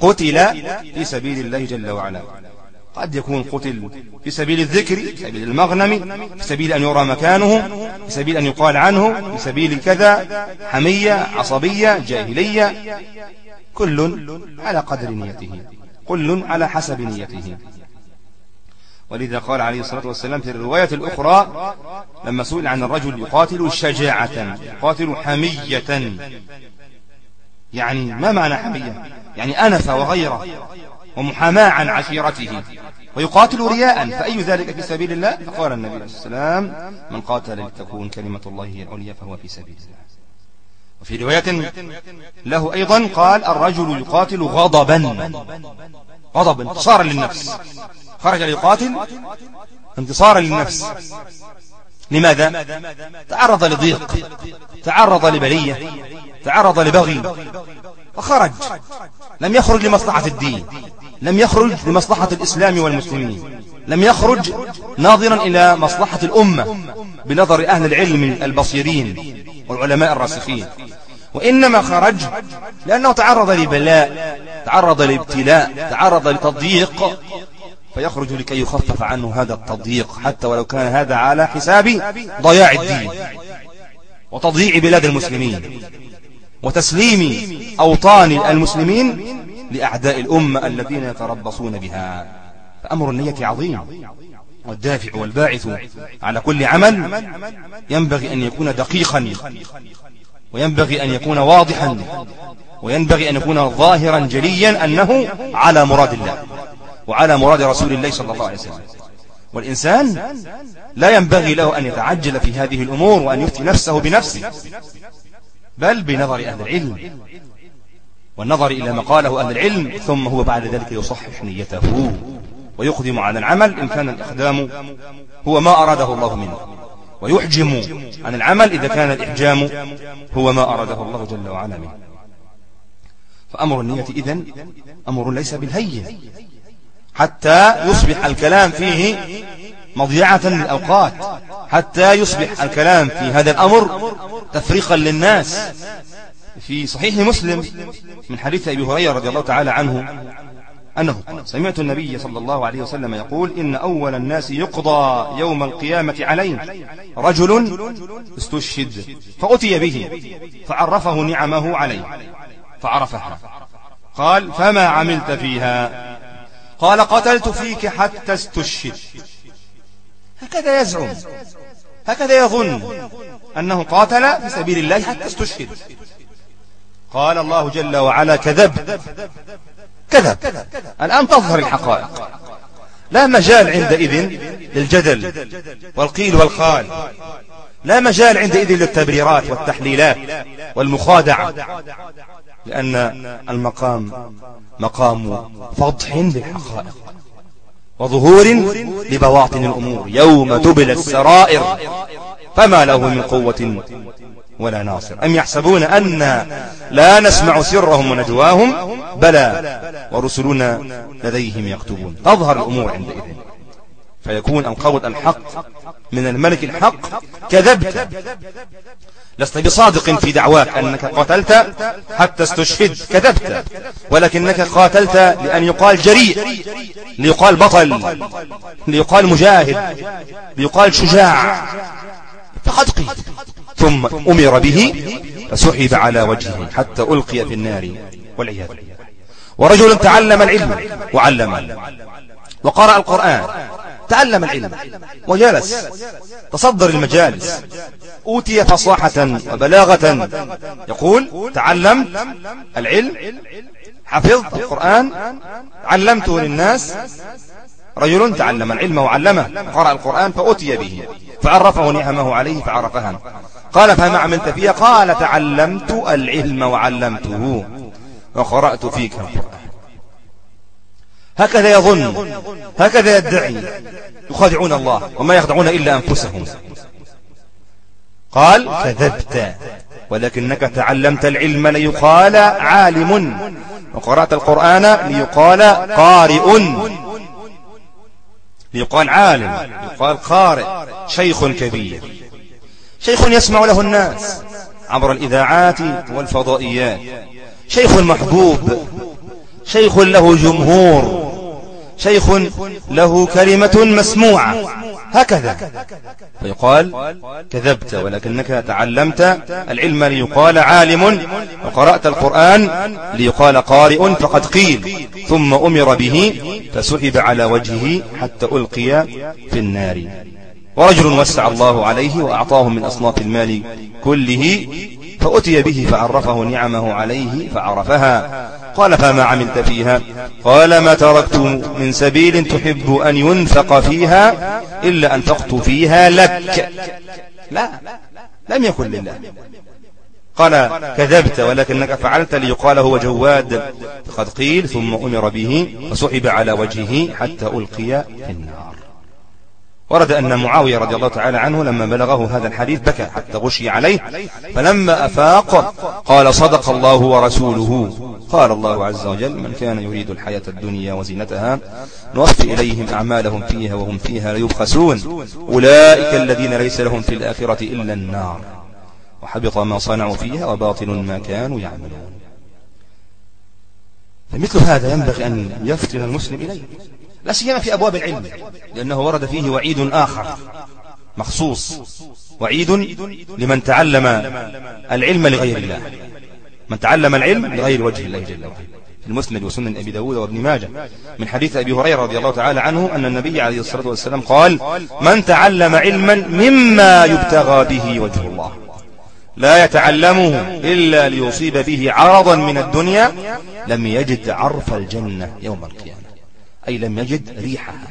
قتل في سبيل الله جل وعلا. قد يكون قتل في سبيل الذكر في سبيل المغنم في سبيل أن يرى مكانه في سبيل أن يقال عنه في سبيل كذا حمية عصبية جاهلية. كل على قدر نيته كل على حسب نيته. ولذا قال عليه الصلاة والسلام في الرواية الأخرى لما سئل عن الرجل يقاتل شجاعة يقاتل حمية. يعني ما معنى حمية؟ يعني أنف وغيره ومحاماة عن عشيرته ويقاتل رياء فأي ذلك في سبيل الله؟ فقال النبي عليه السلام من قاتل لتكون كلمة الله هي العليا فهو في سبيل الله. وفي رواية له أيضا قال الرجل يقاتل غضبا. غضبا انتصارا للنفس. خرج ليقاتل انتصارا للنفس. لماذا؟ تعرض لضيق تعرض لبلية تعرض لبغي وخرج لم يخرج لمصلحة الدين لم يخرج لمصلحة الإسلام والمسلمين لم يخرج ناظرا إلى مصلحة الأمة بنظر أهل العلم البصيرين والعلماء الراسخين. وإنما خرج لأنه تعرض لبلاء تعرض لابتلاء تعرض لتضييق فيخرج لكي يخفف عنه هذا التضييق حتى ولو كان هذا على حساب ضياع الدين وتضييع بلاد المسلمين وتسليم أوطان المسلمين لأعداء الأمة الذين يتربصون بها. فأمر النية عظيم والدافع والباعث على كل عمل ينبغي أن يكون دقيقا وينبغي أن يكون واضحا وينبغي أن يكون ظاهرا جليا أنه على مراد الله. وعلى مراد رسول الله صلى الله عليه وسلم. والإنسان لا ينبغي له أن يتعجل في هذه الأمور وأن يفتي نفسه بنفسه بل بنظر أهل العلم والنظر إلى ما قاله أهل العلم ثم هو بعد ذلك يصحح نيته ويقدم على العمل إن كان الإقدام هو ما أراده الله منه ويحجم عن العمل إذا كان الإحجام هو ما أراده الله جل وعلا منه. فأمر النية إذن أمر ليس بالهين. حتى يصبح الكلام فيه مضيعة للأوقات حتى يصبح الكلام في هذا الأمر تفريقا للناس. في صحيح مسلم من حديث أبي هريرة رضي الله تعالى عنه أنه سمعت النبي صلى الله عليه وسلم يقول إن أول الناس يقضى يوم القيامة عليه رجل استشهد فأتي به فعرفه نعمه عليه فعرفها. قال فما عملت فيها؟ قال قتلت فيك حتى استشهد. هكذا يزعم. هكذا يظن أنه قاتل في سبيل الله حتى استشهد. قال الله جل وعلا كذب. كذب. الآن تظهر الحقائق. لا مجال عندئذ للجدل والقيل والقال لا مجال عندئذ للتبريرات والتحليلات والمخادعة. لأن المقام مقام فضح للحقائق وظهور لبواطن الأمور. يوم تبل السرائر فما له من قوة ولا ناصر. أم يحسبون أن لا نسمع سرهم ونجواهم؟ بلى ورسلنا لديهم يكتبون. تظهر الأمور عندئذ. فيكون القول الحق من الملك الحق. كذبت. لست بصادق في دعواك أنك قاتلت حتى استشهد كذبت ولكنك قاتلت لأن يقال جريء ليقال بطل ليقال مجاهد ليقال شجاع. فقد قيل ثم أمر به فسحب على وجهه حتى ألقي في النار والعياذ ورجل تعلم العلم وعلم وقرأ القرآن تعلم العلم. وجلس تصدر المجالس. أوتي فصاحة وبلاغة. يقول تعلمت العلم. حفظت القرآن. علمته للناس. رجل تعلم العلم وعلمه. قرأ القرآن فأتي به. فعرفه نعمه عليه فعرفها. قال فما عملت فيها؟ قال تعلمت العلم وعلمته. وقرأت فيك القرآن. هكذا يظن هكذا يدعي. يخادعون الله وما يخدعون إلا أنفسهم. قال كذبت ولكنك تعلمت العلم ليقال عالم وقرأت القرآن ليقال قارئ. ليقال عالم يقال قارئ شيخ كبير. شيخ يسمع له الناس عبر الإذاعات والفضائيات. شيخ محبوب شيخ له جمهور. شيخ له كلمة مسموعة. هكذا. فيقال كذبت ولكنك تعلمت العلم ليقال عالم وقرأت القرآن ليقال قارئ فقد قيل. ثم أمر به فسحب على وجهه حتى ألقي في النار. ورجل وسع الله عليه وأعطاه من أصناف المال كله فأتي به فعرفه نعمه عليه فعرفها. قال فما عملت فيها؟ قال ما تركت من سبيل تحب أن ينفق فيها إلا أنفقت فيها لك. لا لم يكن لله. قال كذبت ولكنك فعلت ليقال هو جواد. فقد قيل ثم أمر به فسحب على وجهه حتى ألقي في النار. ورد أن معاوية رضي الله تعالى عنه لما بلغه هذا الحديث بكى حتى غشي عليه. فلما أفاق قال صدق الله ورسوله. قال الله عز وجل من كان يريد الحياة الدنيا وزينتها نوفي إليهم أعمالهم فيها وهم فيها ليبخسون أولئك الذين ليس لهم في الآخرة إلا النار. وحبط ما صنعوا فيها وباطل ما كانوا يعملون. فمثل هذا ينبغي أن يفتن المسلم إليه. لا سيما في أبواب العلم لأنه ورد فيه وعيد آخر مخصوص. وعيد لمن تعلم العلم لغير الله. من تعلم العلم لغير وجه الله جل وعلا. في المسند وسنن أبي داود وابن ماجه من حديث أبي هريرة رضي الله تعالى عنه أن النبي عليه الصلاة والسلام قال من تعلم علما مما يبتغى به وجه الله. لا يتعلمه إلا ليصيب به عرضا من الدنيا لم يجد عرف الجنة يوم القيامة. أي لم يجد ريحها.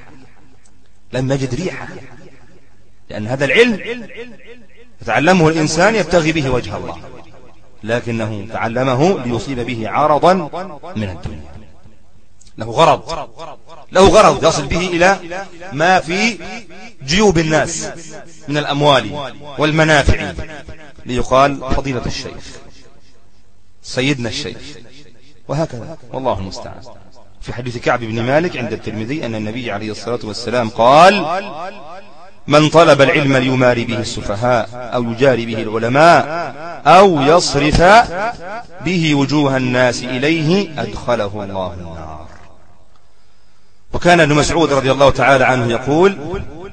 لم يجد ريحها. لأن هذا العلم يتعلمه الإنسان يبتغي به وجه الله. لكنه تعلمه ليصيب به عرضا من الدنيا. له غرض. له غرض يصل به إلى ما في جيوب الناس من الأموال والمنافع. ليقال فضيلة الشيخ سيدنا الشيخ. وهكذا. والله المستعان. في حديث كعب بن مالك عند الترمذي أن النبي عليه الصلاة والسلام قال من طلب العلم ليماري به السفهاء أو يجاري به العلماء أو يصرف به وجوه الناس إليه أدخله الله النار. وكان ابن مسعود رضي الله تعالى عنه يقول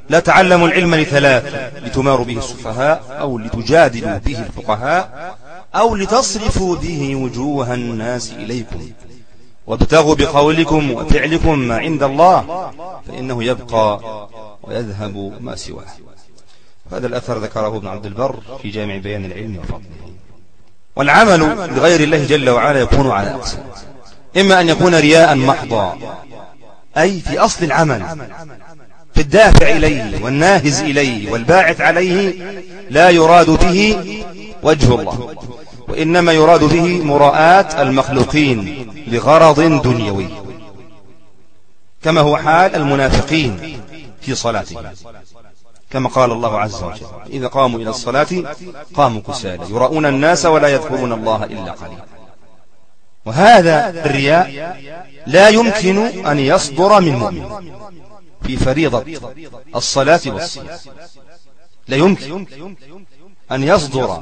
لا تعلموا العلم لثلاث لتماروا به السفهاء أو لتجادلوا به الفقهاء أو لتصرفوا به وجوه الناس إليكم. وابتغوا بقولكم وفعلكم ما عند الله فإنه يبقى ويذهب ما سواه. هذا الأثر ذكره ابن عبد البر في جامع بيان العلم وفضله. والعمل لغير الله جل وعلا يكون على أقسام إما أن يكون رياء محضا أي في أصل العمل في الدافع إليه والناهز إليه والباعث عليه لا يراد به وجه الله. وإنما يراد به مراءات المخلوقين لغرض دنيوي كما هو حال المنافقين في صلاتهم. كما قال الله عز وجل إذا قاموا إلى الصلاة قاموا كسالى يراؤون الناس ولا يذكرون الله إلا قليلا. وهذا الرياء لا يمكن أن يصدر من مؤمن في فريضة الصلاة والصيام. لا يمكن. أن يصدر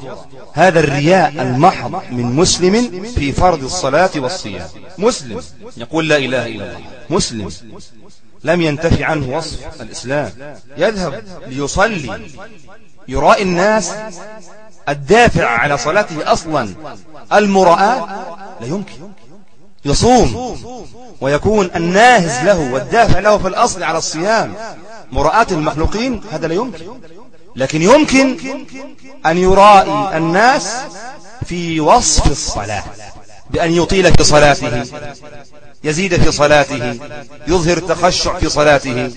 هذا الرياء المحض من مسلم في فرض الصلاة والصيام. مسلم. يقول لا إله إلا الله. مسلم. لم ينتفي عنه وصف الإسلام. يذهب ليصلي. يرائي الناس الدافع على صلاته أصلا. المراءة لا يمكن. يصوم. ويكون الناهز له والدافع له في الأصل على الصيام. مراءة المخلوقين هذا لا يمكن. لكن يمكن أن يرائي الناس في وصف الصلاة بأن يطيل في صلاته يزيد في صلاته يظهر التخشع في صلاته.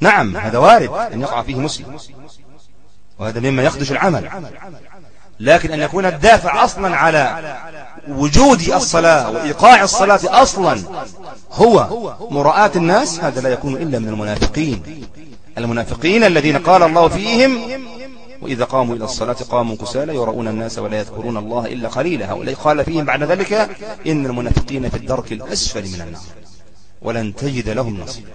نعم هذا وارد أن يقع فيه مسلم وهذا مما يخدش العمل. لكن أن يكون الدافع أصلا على وجود الصلاة وإيقاع الصلاة أصلا هو مراءة الناس هذا لا يكون إلا من المنافقين. المنافقين الذين قال الله فيهم وإذا قاموا إلى الصلاة قاموا كسالى يرؤون الناس ولا يذكرون الله إلا قليلا. هؤلاء قال فيهم بعد ذلك إن المنافقين في الدرك الأسفل من النار. ولن تجد لهم نصيرا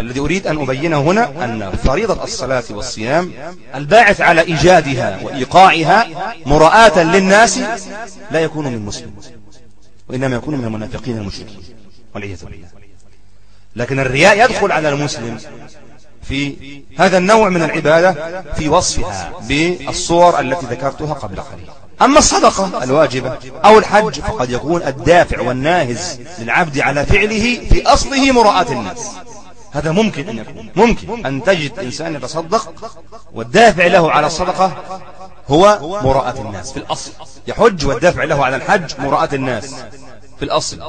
الذي أريد أن أبينه هنا أن فريضة الصلاة والصيام الباعث على إيجادها وإيقاعها مراءة للناس لا يكون من مسلم وإنما يكون من المنافقين المشركين والعياذ بالله. لكن الرياء يدخل على المسلم. في هذا النوع من العبادة في وصفها بالصور التي ذكرتها قبل قليل. أما الصدقة الواجبة أو الحج فقد يكون الدافع والناهز للعبد على فعله في أصله مراءة الناس. هذا ممكن أن يكون. ممكن أن تجد إنسان يتصدق والدافع له على الصدقة هو مراءة الناس في الأصل. يحج والدافع له على الحج مراءة الناس. في الأصل.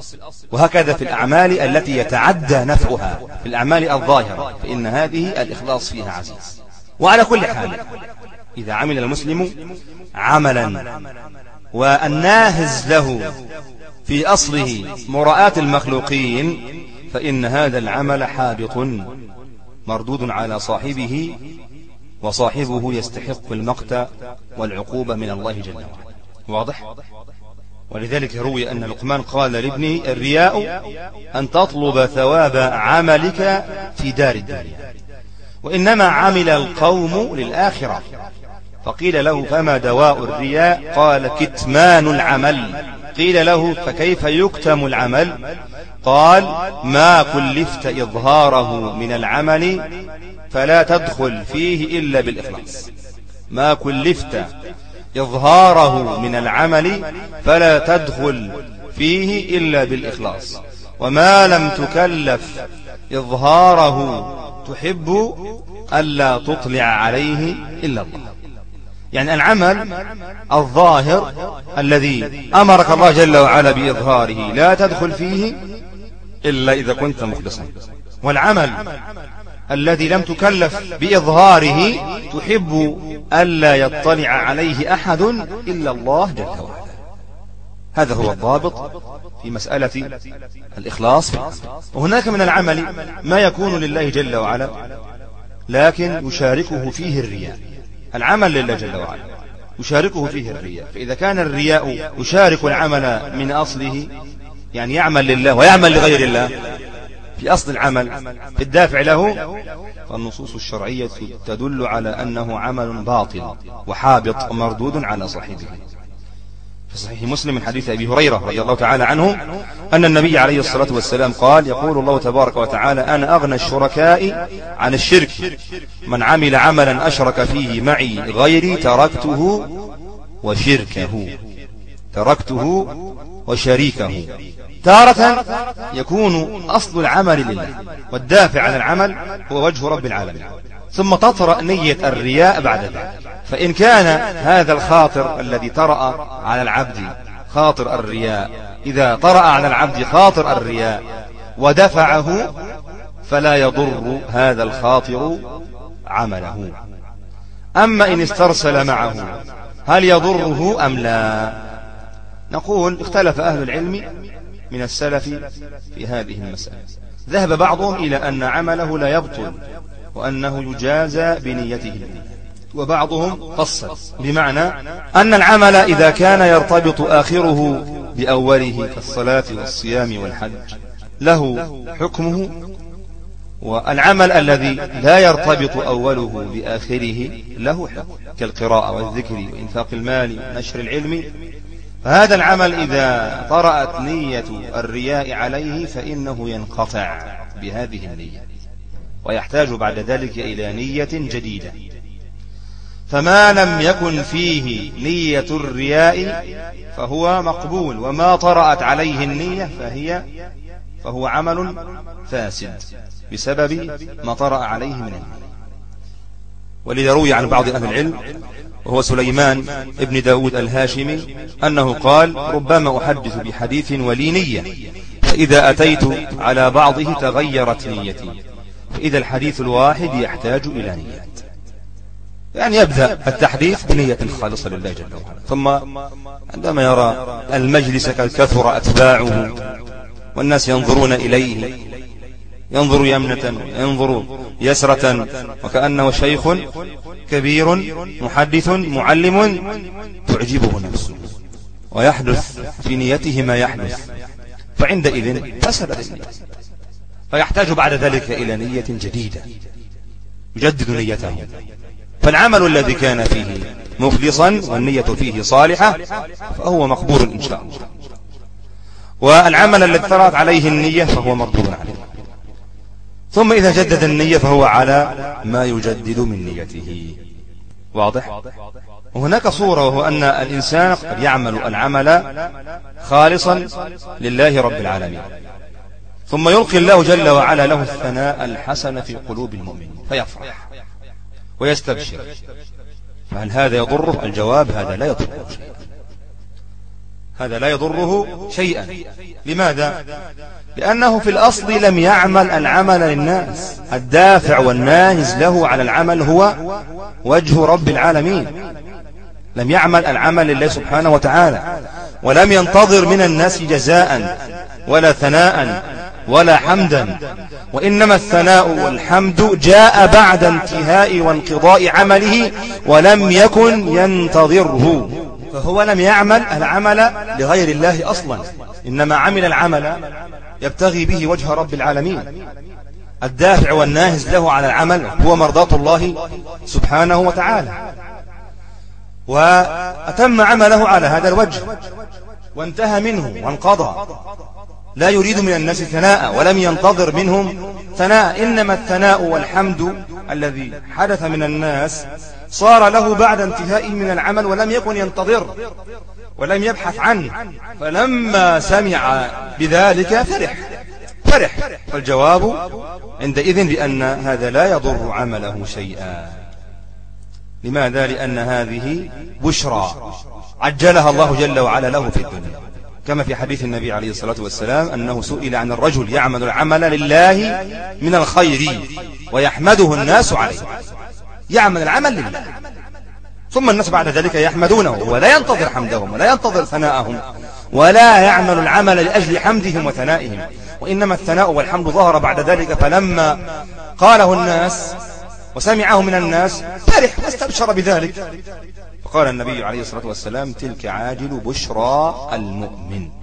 وهكذا في الأعمال التي يتعدى نفعها. في الأعمال الظاهرة. فإن هذه الإخلاص فيها عزيز. وعلى كل حال إذا عمل المسلم عملا والناهز له في أصله مراءة المخلوقين فإن هذا العمل حابط مردود على صاحبه وصاحبه يستحق المقت والعقوبة من الله جل وعلا. واضح؟ ولذلك روي أن لقمان قال لابنه الرياء أن تطلب ثواب عملك في دار الدنيا. وإنما عمل القوم للآخرة. فقيل له فما دواء الرياء؟ قال كتمان العمل. قيل له فكيف يكتم العمل؟ قال ما كلفت إظهاره من العمل فلا تدخل فيه إلا بالإخلاص. ما كلفت إظهاره من العمل فلا تدخل فيه إلا بالإخلاص. وما لم تكلف إظهاره تحب ألا تطلع عليه إلا الله. يعني العمل الظاهر الذي أمرك الله جل وعلا بإظهاره لا تدخل فيه إلا إذا كنت مخلصا. والعمل الذي لم تكلف بإظهاره تحب ألا يطلع عليه أحد إلا الله جل وعلا. هذا هو الضابط في مسألة الإخلاص وهناك من العمل ما يكون لله جل وعلا لكن يشاركه فيه الرياء. العمل لله جل وعلا يشاركه فيه الرياء. فإذا كان الرياء يشارك العمل من أصله يعني يعمل لله ويعمل لغير الله في أصل العمل في الدافع له فالنصوص الشرعية تدل على أنه عمل باطل وحابط ومردود على صاحبه في صحيح مسلم من حديث أبي هريرة رضي الله تعالى عنه أن النبي عليه الصلاة والسلام قال يقول الله تبارك وتعالى أنا أغنى الشركاء عن الشرك. من عمل عملا أشرك فيه معي غيري تركته وشركه تركته وشريكه. تارة يكون أصل العمل لله والدافع عن العمل هو وجه رب العالمين. ثم تطرأ نية الرياء بعد ذلك. فإن كان هذا الخاطر الذي طرأ على العبد خاطر الرياء إذا طرأ على العبد خاطر الرياء ودفعه فلا يضر هذا الخاطر عمله. أما إن استرسل معه هل يضره أم لا؟ نقول اختلف أهل العلم من السلف في هذه المسألة. ذهب بعضهم إلى أن عمله لا يبطل وأنه يجازى بنيته. وبعضهم فصل بمعنى أن العمل إذا كان يرتبط آخره بأوله كالصلاة والصيام والحج. له حكمه. والعمل الذي لا يرتبط أوله بآخره له حكم. كالقراءة والذكر وإنفاق المال ونشر العلم فهذا العمل إذا طرأت نية الرياء عليه فإنه ينقطع بهذه النية ويحتاج بعد ذلك إلى نية جديدة. فما لم يكن فيه نية الرياء فهو مقبول وما طرأت عليه النية فهي فهو عمل فاسد بسبب ما طرأ عليه من النية. ولذا روي عن بعض أهل العلم وهو سليمان ابن داود الهاشمي أنه قال ربما أحدث بحديث ولي نية فإذا أتيت على بعضه تغيرت نيتي فإذا الحديث الواحد يحتاج إلى نيات. يعني يبدأ التحديث بنية خالصة لله جل وعلا. ثم عندما يرى المجلس كثر أتباعه والناس ينظرون إليه ينظر يمنة ينظر يسرة وكأنه شيخ كبير محدث معلم تعجبه نفسه ويحدث في نيته ما يحدث فعندئذ فسدت فيحتاج بعد ذلك إلى نية جديدة يجدد نيته فالعمل الذي كان فيه مخلصا والنية فيه صالحة فهو مقبول إن شاء الله والعمل الذي طرأت عليه النية فهو مردود عليه. ثم إذا جدد النية فهو على ما يجدد من نيته. واضح؟ وهناك صورة وهو أن الإنسان قد يعمل العمل خالصا لله رب العالمين. ثم يلقي الله جل وعلا له الثناء الحسن في قلوب المؤمنين فيفرح ويستبشر. فهل هذا يضره؟ الجواب هذا لا يضره شيئا. هذا لا يضره شيئا. لماذا؟ لأنه في الأصل لم يعمل العمل للناس. الدافع والناهز له على العمل هو وجه رب العالمين. لم يعمل العمل لله سبحانه وتعالى. ولم ينتظر من الناس جزاء ولا ثناء ولا حمدا. وإنما الثناء والحمد جاء بعد انتهاء وانقضاء عمله ولم يكن ينتظره. فهو لم يعمل العمل لغير الله أصلا. إنما عمل العمل يبتغي به وجه رب العالمين. الدافع والناهز له على العمل هو مرضاة الله سبحانه وتعالى. وأتم عمله على هذا الوجه وانتهى منه وانقضى. لا يريد من الناس ثناء ولم ينتظر منهم ثناء. إنما الثناء والحمد الذي حدث من الناس صار له بعد انتهائه من العمل ولم يكن ينتظر ولم يبحث عنه. فلما سمع بذلك فرح. فرح. فالجواب عندئذ بأن هذا لا يضر عمله شيئا. لماذا؟ لأن هذه بشرى. عجلها الله جل وعلا له في الدنيا. كما في حديث النبي عليه الصلاة والسلام أنه سئل عن الرجل يعمل العمل لله من الخير ويحمده الناس عليه. يعمل العمل لله. ثم الناس بعد ذلك يحمدونه ولا ينتظر حمدهم ولا ينتظر ثناءهم ولا يعمل العمل لأجل حمدهم وثنائهم. وإنما الثناء والحمد ظهر بعد ذلك فلما قاله الناس وسمعه من الناس فرح واستبشر بذلك. فقال النبي عليه الصلاة والسلام تلك عاجل بشرى المؤمن.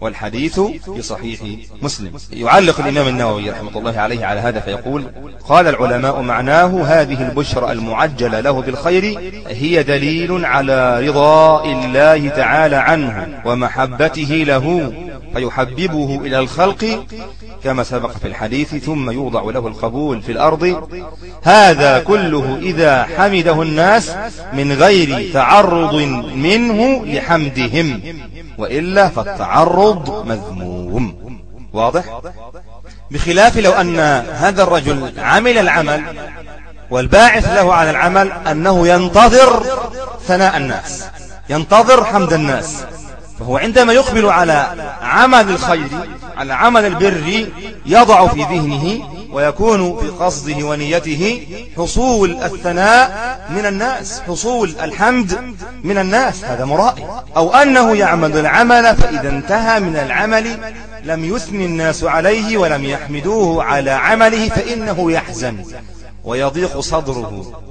والحديث في صحيح مسلم. يعلق الإمام النووي رحمة الله عليه على هذا فيقول قال العلماء معناه هذه البشرى المعجلة له بالخير هي دليل على رضاء الله تعالى عنه ومحبته له فيحببه إلى الخلق كما سبق في الحديث ثم يوضع له القبول في الأرض. هذا كله إذا حمده الناس من غير تعرض منه لحمدهم. وإلا فالتعرض مذموم. واضح؟ بخلاف لو أن هذا الرجل عمل العمل والباعث له على العمل أنه ينتظر ثناء الناس ينتظر حمد الناس. فهو عندما يقبل على عمل الخير على عمل البر يضع في ذهنه ويكون في قصده ونيته حصول الثناء من الناس حصول الحمد من الناس. هذا مرائي. أو أنه يعمل العمل فإذا انتهى من العمل لم يثني الناس عليه ولم يحمدوه على عمله فإنه يحزن ويضيق صدره.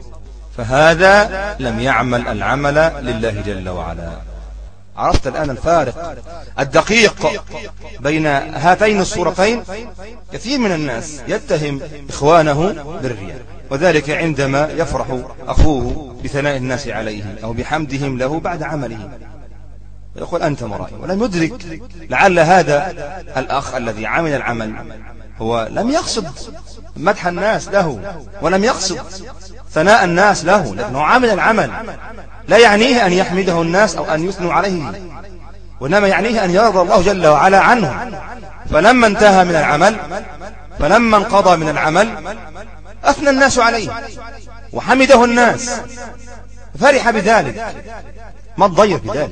فهذا لم يعمل العمل لله جل وعلا. عرفت الآن الفارق الدقيق بين هاتين الصورتين؟ كثير من الناس يتهم إخوانه بالرياء وذلك عندما يفرح أخوه بثناء الناس عليه أو بحمدهم له بعد عمله. يقول أنت مرائي ولم يدرك لعل هذا الأخ الذي عمل العمل هو لم يقصد مدح الناس له ولم يقصد ثناء الناس له لأنه عمل العمل. لا يعنيه أن يحمده الناس أو أن يثنوا عليه وإنما يعنيه أن يرضى الله جل وعلا عنه. فلما انتهى من العمل فلما انقضى من العمل أثنى الناس عليه وحمده الناس. فرح بذلك. ما تضير بذلك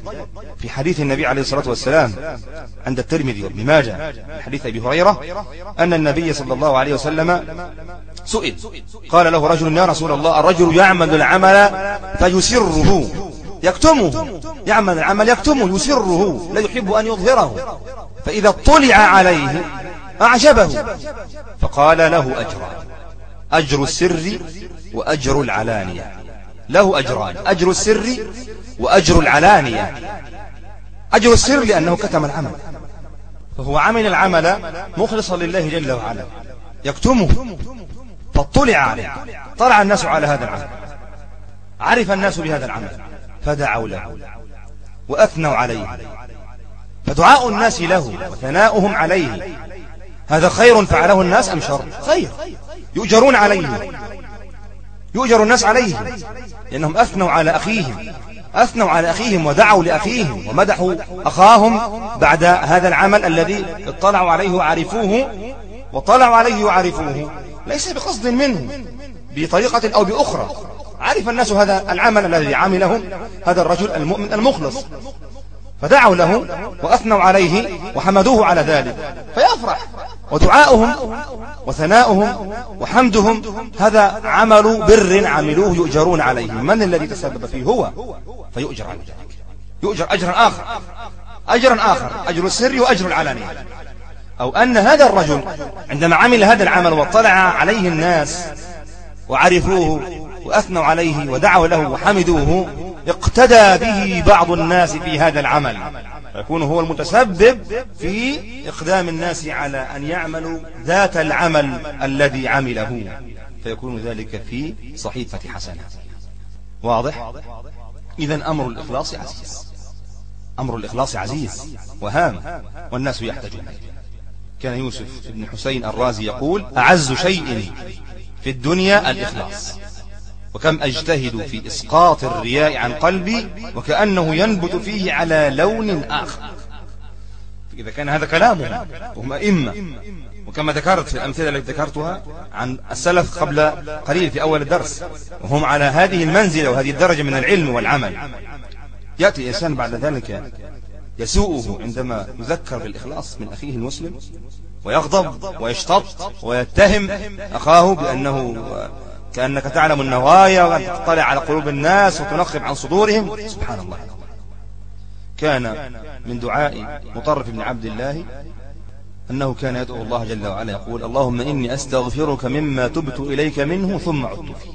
في حديث النبي عليه الصلاة والسلام عند الترمذي وابن ماجه حديث أبي هريرة أن النبي صلى الله عليه وسلم سئل. قال له رجل يا رسول الله الرجل يعمل العمل فيسره يكتمه. يعمل العمل يكتمه يسره لا يحب أن يظهره. فإذا اطلع عليه أعجبه. فقال له أجران. أجر السر وأجر العلانية. له أجران. أجر السر وأجر العلانية. أجر السر لأنه كتم العمل. فهو عمل العمل مخلصا لله جل وعلا. يكتمه. فاطلع عليه. طلع الناس على هذا العمل. عرف الناس بهذا العمل. فدعوا له. وأثنوا عليه. فدعاء الناس له وثناؤهم عليه. هذا خير فعله الناس أم شر؟ خير. يؤجرون عليه. يؤجر الناس عليه. لأنهم أثنوا على أخيهم. أثنوا على أخيهم ودعوا لأخيهم ومدحوا أخاهم بعد هذا العمل الذي اطلعوا عليه وعرفوه. وطلعوا عليه وعرفوه. ليس بقصد منه بطريقة أو بأخرى. عرف الناس هذا العمل الذي عمله هذا الرجل المؤمن المخلص. فدعوا له وأثنوا عليه وحمدوه على ذلك. فيفرح. ودعاؤهم وثناؤهم وحمدهم هذا عمل بر عملوه يؤجرون عليه. من الذي تسبب فيه هو؟ فيؤجر ذلك يؤجر أجرا آخر. أجرا آخر. أجر السر وأجر العلانية. أو أن هذا الرجل عندما عمل هذا العمل واطلع عليه الناس وعرفوه وأثنوا عليه ودعوا له وحمدوه اقتدى به بعض الناس في هذا العمل. فيكون هو المتسبب في إقدام الناس على أن يعملوا ذات العمل الذي عمله. فيكون ذلك في صحيفة حسنة. واضح؟ إذا أمر الإخلاص عزيز. أمر الإخلاص عزيز. وهام. والناس يحتاجون كان يوسف بن حسين الرازي يقول أعز شيء في الدنيا الإخلاص وكم أجتهد في إسقاط الرياء عن قلبي وكأنه ينبت فيه على لون آخر. إذا كان هذا كلامهم وهم أئمة وكما ذكرت في الأمثلة التي ذكرتها عن السلف قبل قليل في أول الدرس وهم على هذه المنزلة وهذه الدرجة من العلم والعمل. يأتي الإنسان بعد ذلك يسوءه عندما يذكر بالإخلاص من أخيه المسلم ويغضب ويشتط ويتهم أخاه بأنه كأنك تعلم النوايا وأن تطلع على قلوب الناس وتنقب عن صدورهم. سبحان الله. كان من دعاء مطرف بن عبد الله أنه كان يدعو الله جل وعلا يقول اللهم إني أستغفرك مما تبت إليك منه ثم عدت فيه.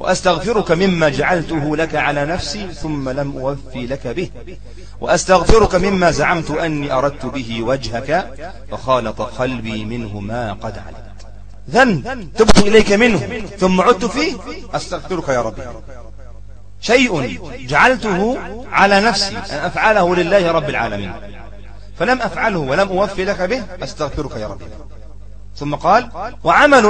وأستغفرك مما جعلته لك على نفسي ثم لم أوفي لك به. وأستغفرك مما زعمت أني أردت به وجهك فخالط قلبي منه ما قد علمت. ذنب تبت إليك منه ثم عدت فيه أستغفرك يا ربي. شيء جعلته على نفسي أن أفعله لله رب العالمين. فلم أفعله ولم أوفي لك به أستغفرك يا ربي. ثم قال وعمل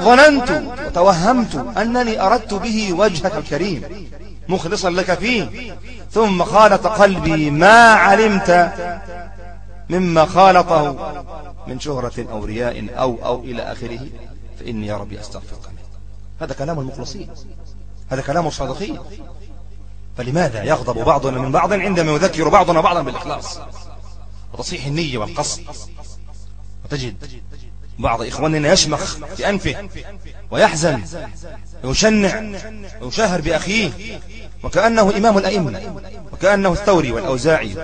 ظننت وتوهمت أنني أردت به وجهك الكريم مخلصا لك فيه. ثم خالط قلبي ما علمت مما خالطه من شهرة أو رياء أو أو إلى آخره. فإني يا ربي أستغفرك. منه هذا كلام المخلصين. هذا كلام الصادقين. فلماذا يغضب بعضنا من بعض عندما يذكر بعضنا بعضا بالإخلاص؟ وتصحيح النية والقصد. وتجد بعض إخواننا يشمخ في أنفه ويحزن ويشنع ويشهر بأخيه وكأنه إمام الأئمة وكأنه الثوري والأوزاعي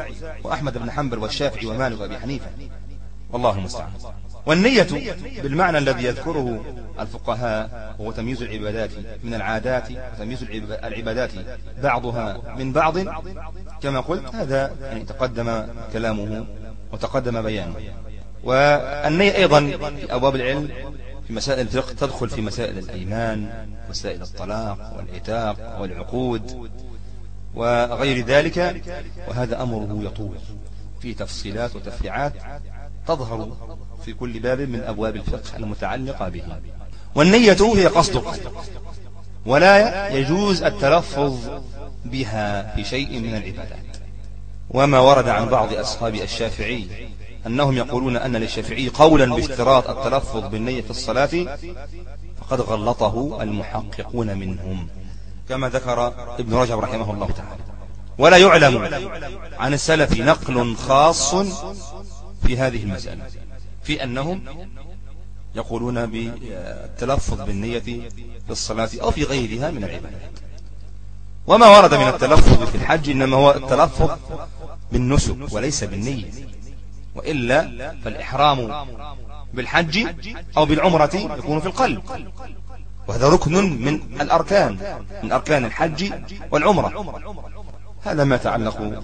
وأحمد بن حنبل والشافعي ومالك وأبي حنيفة. والله المستعان. والنية بالمعنى الذي يذكره الفقهاء هو تمييز العبادات من العادات وتمييز العبادات بعضها من بعض. كما قلت هذا يعني تقدم كلامه وتقدم بيانه. والنية أيضا في أبواب العلم في مسائل الفقه تدخل في مسائل الأيمان مسائل الطلاق والعتاق والعقود وغير ذلك وهذا أمره يطول في تفصيلات وتفريعات تظهر في كل باب من أبواب الفقه المتعلقة به. والنية هي قصد القلب ولا يجوز التلفظ بها في شيء من العبادات. وما ورد عن بعض أصحاب الشافعي أنهم يقولون أن للشافعي قولا باشتراط التلفظ بالنية في الصلاة فقد غلطه المحققون منهم. كما ذكر ابن رجب رحمه الله تعالى. ولا يعلم عن السلف نقل خاص في هذه المسألة في أنهم يقولون بالتلفظ بالنية في الصلاة أو في غيرها من العبادات. وما ورد من التلفظ في الحج إنما هو التلفظ بالنسك وليس بالنية. وإلا فالإحرام بالحج أو بالعمرة يكون في القلب. وهذا ركن من الأركان من أركان الحج والعمرة. هذا ما تعلق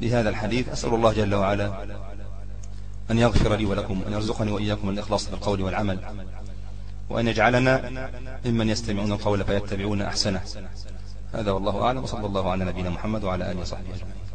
بهذا الحديث. أسأل الله جل وعلا أن يغفر لي ولكم أن يرزقني وإياكم الإخلاص بالقول والعمل وأن يجعلنا ممن يستمعون القول فيتبعون أحسنه. هذا والله أعلم وصلى الله على نبينا محمد وعلى آله وصحبه أجمعين.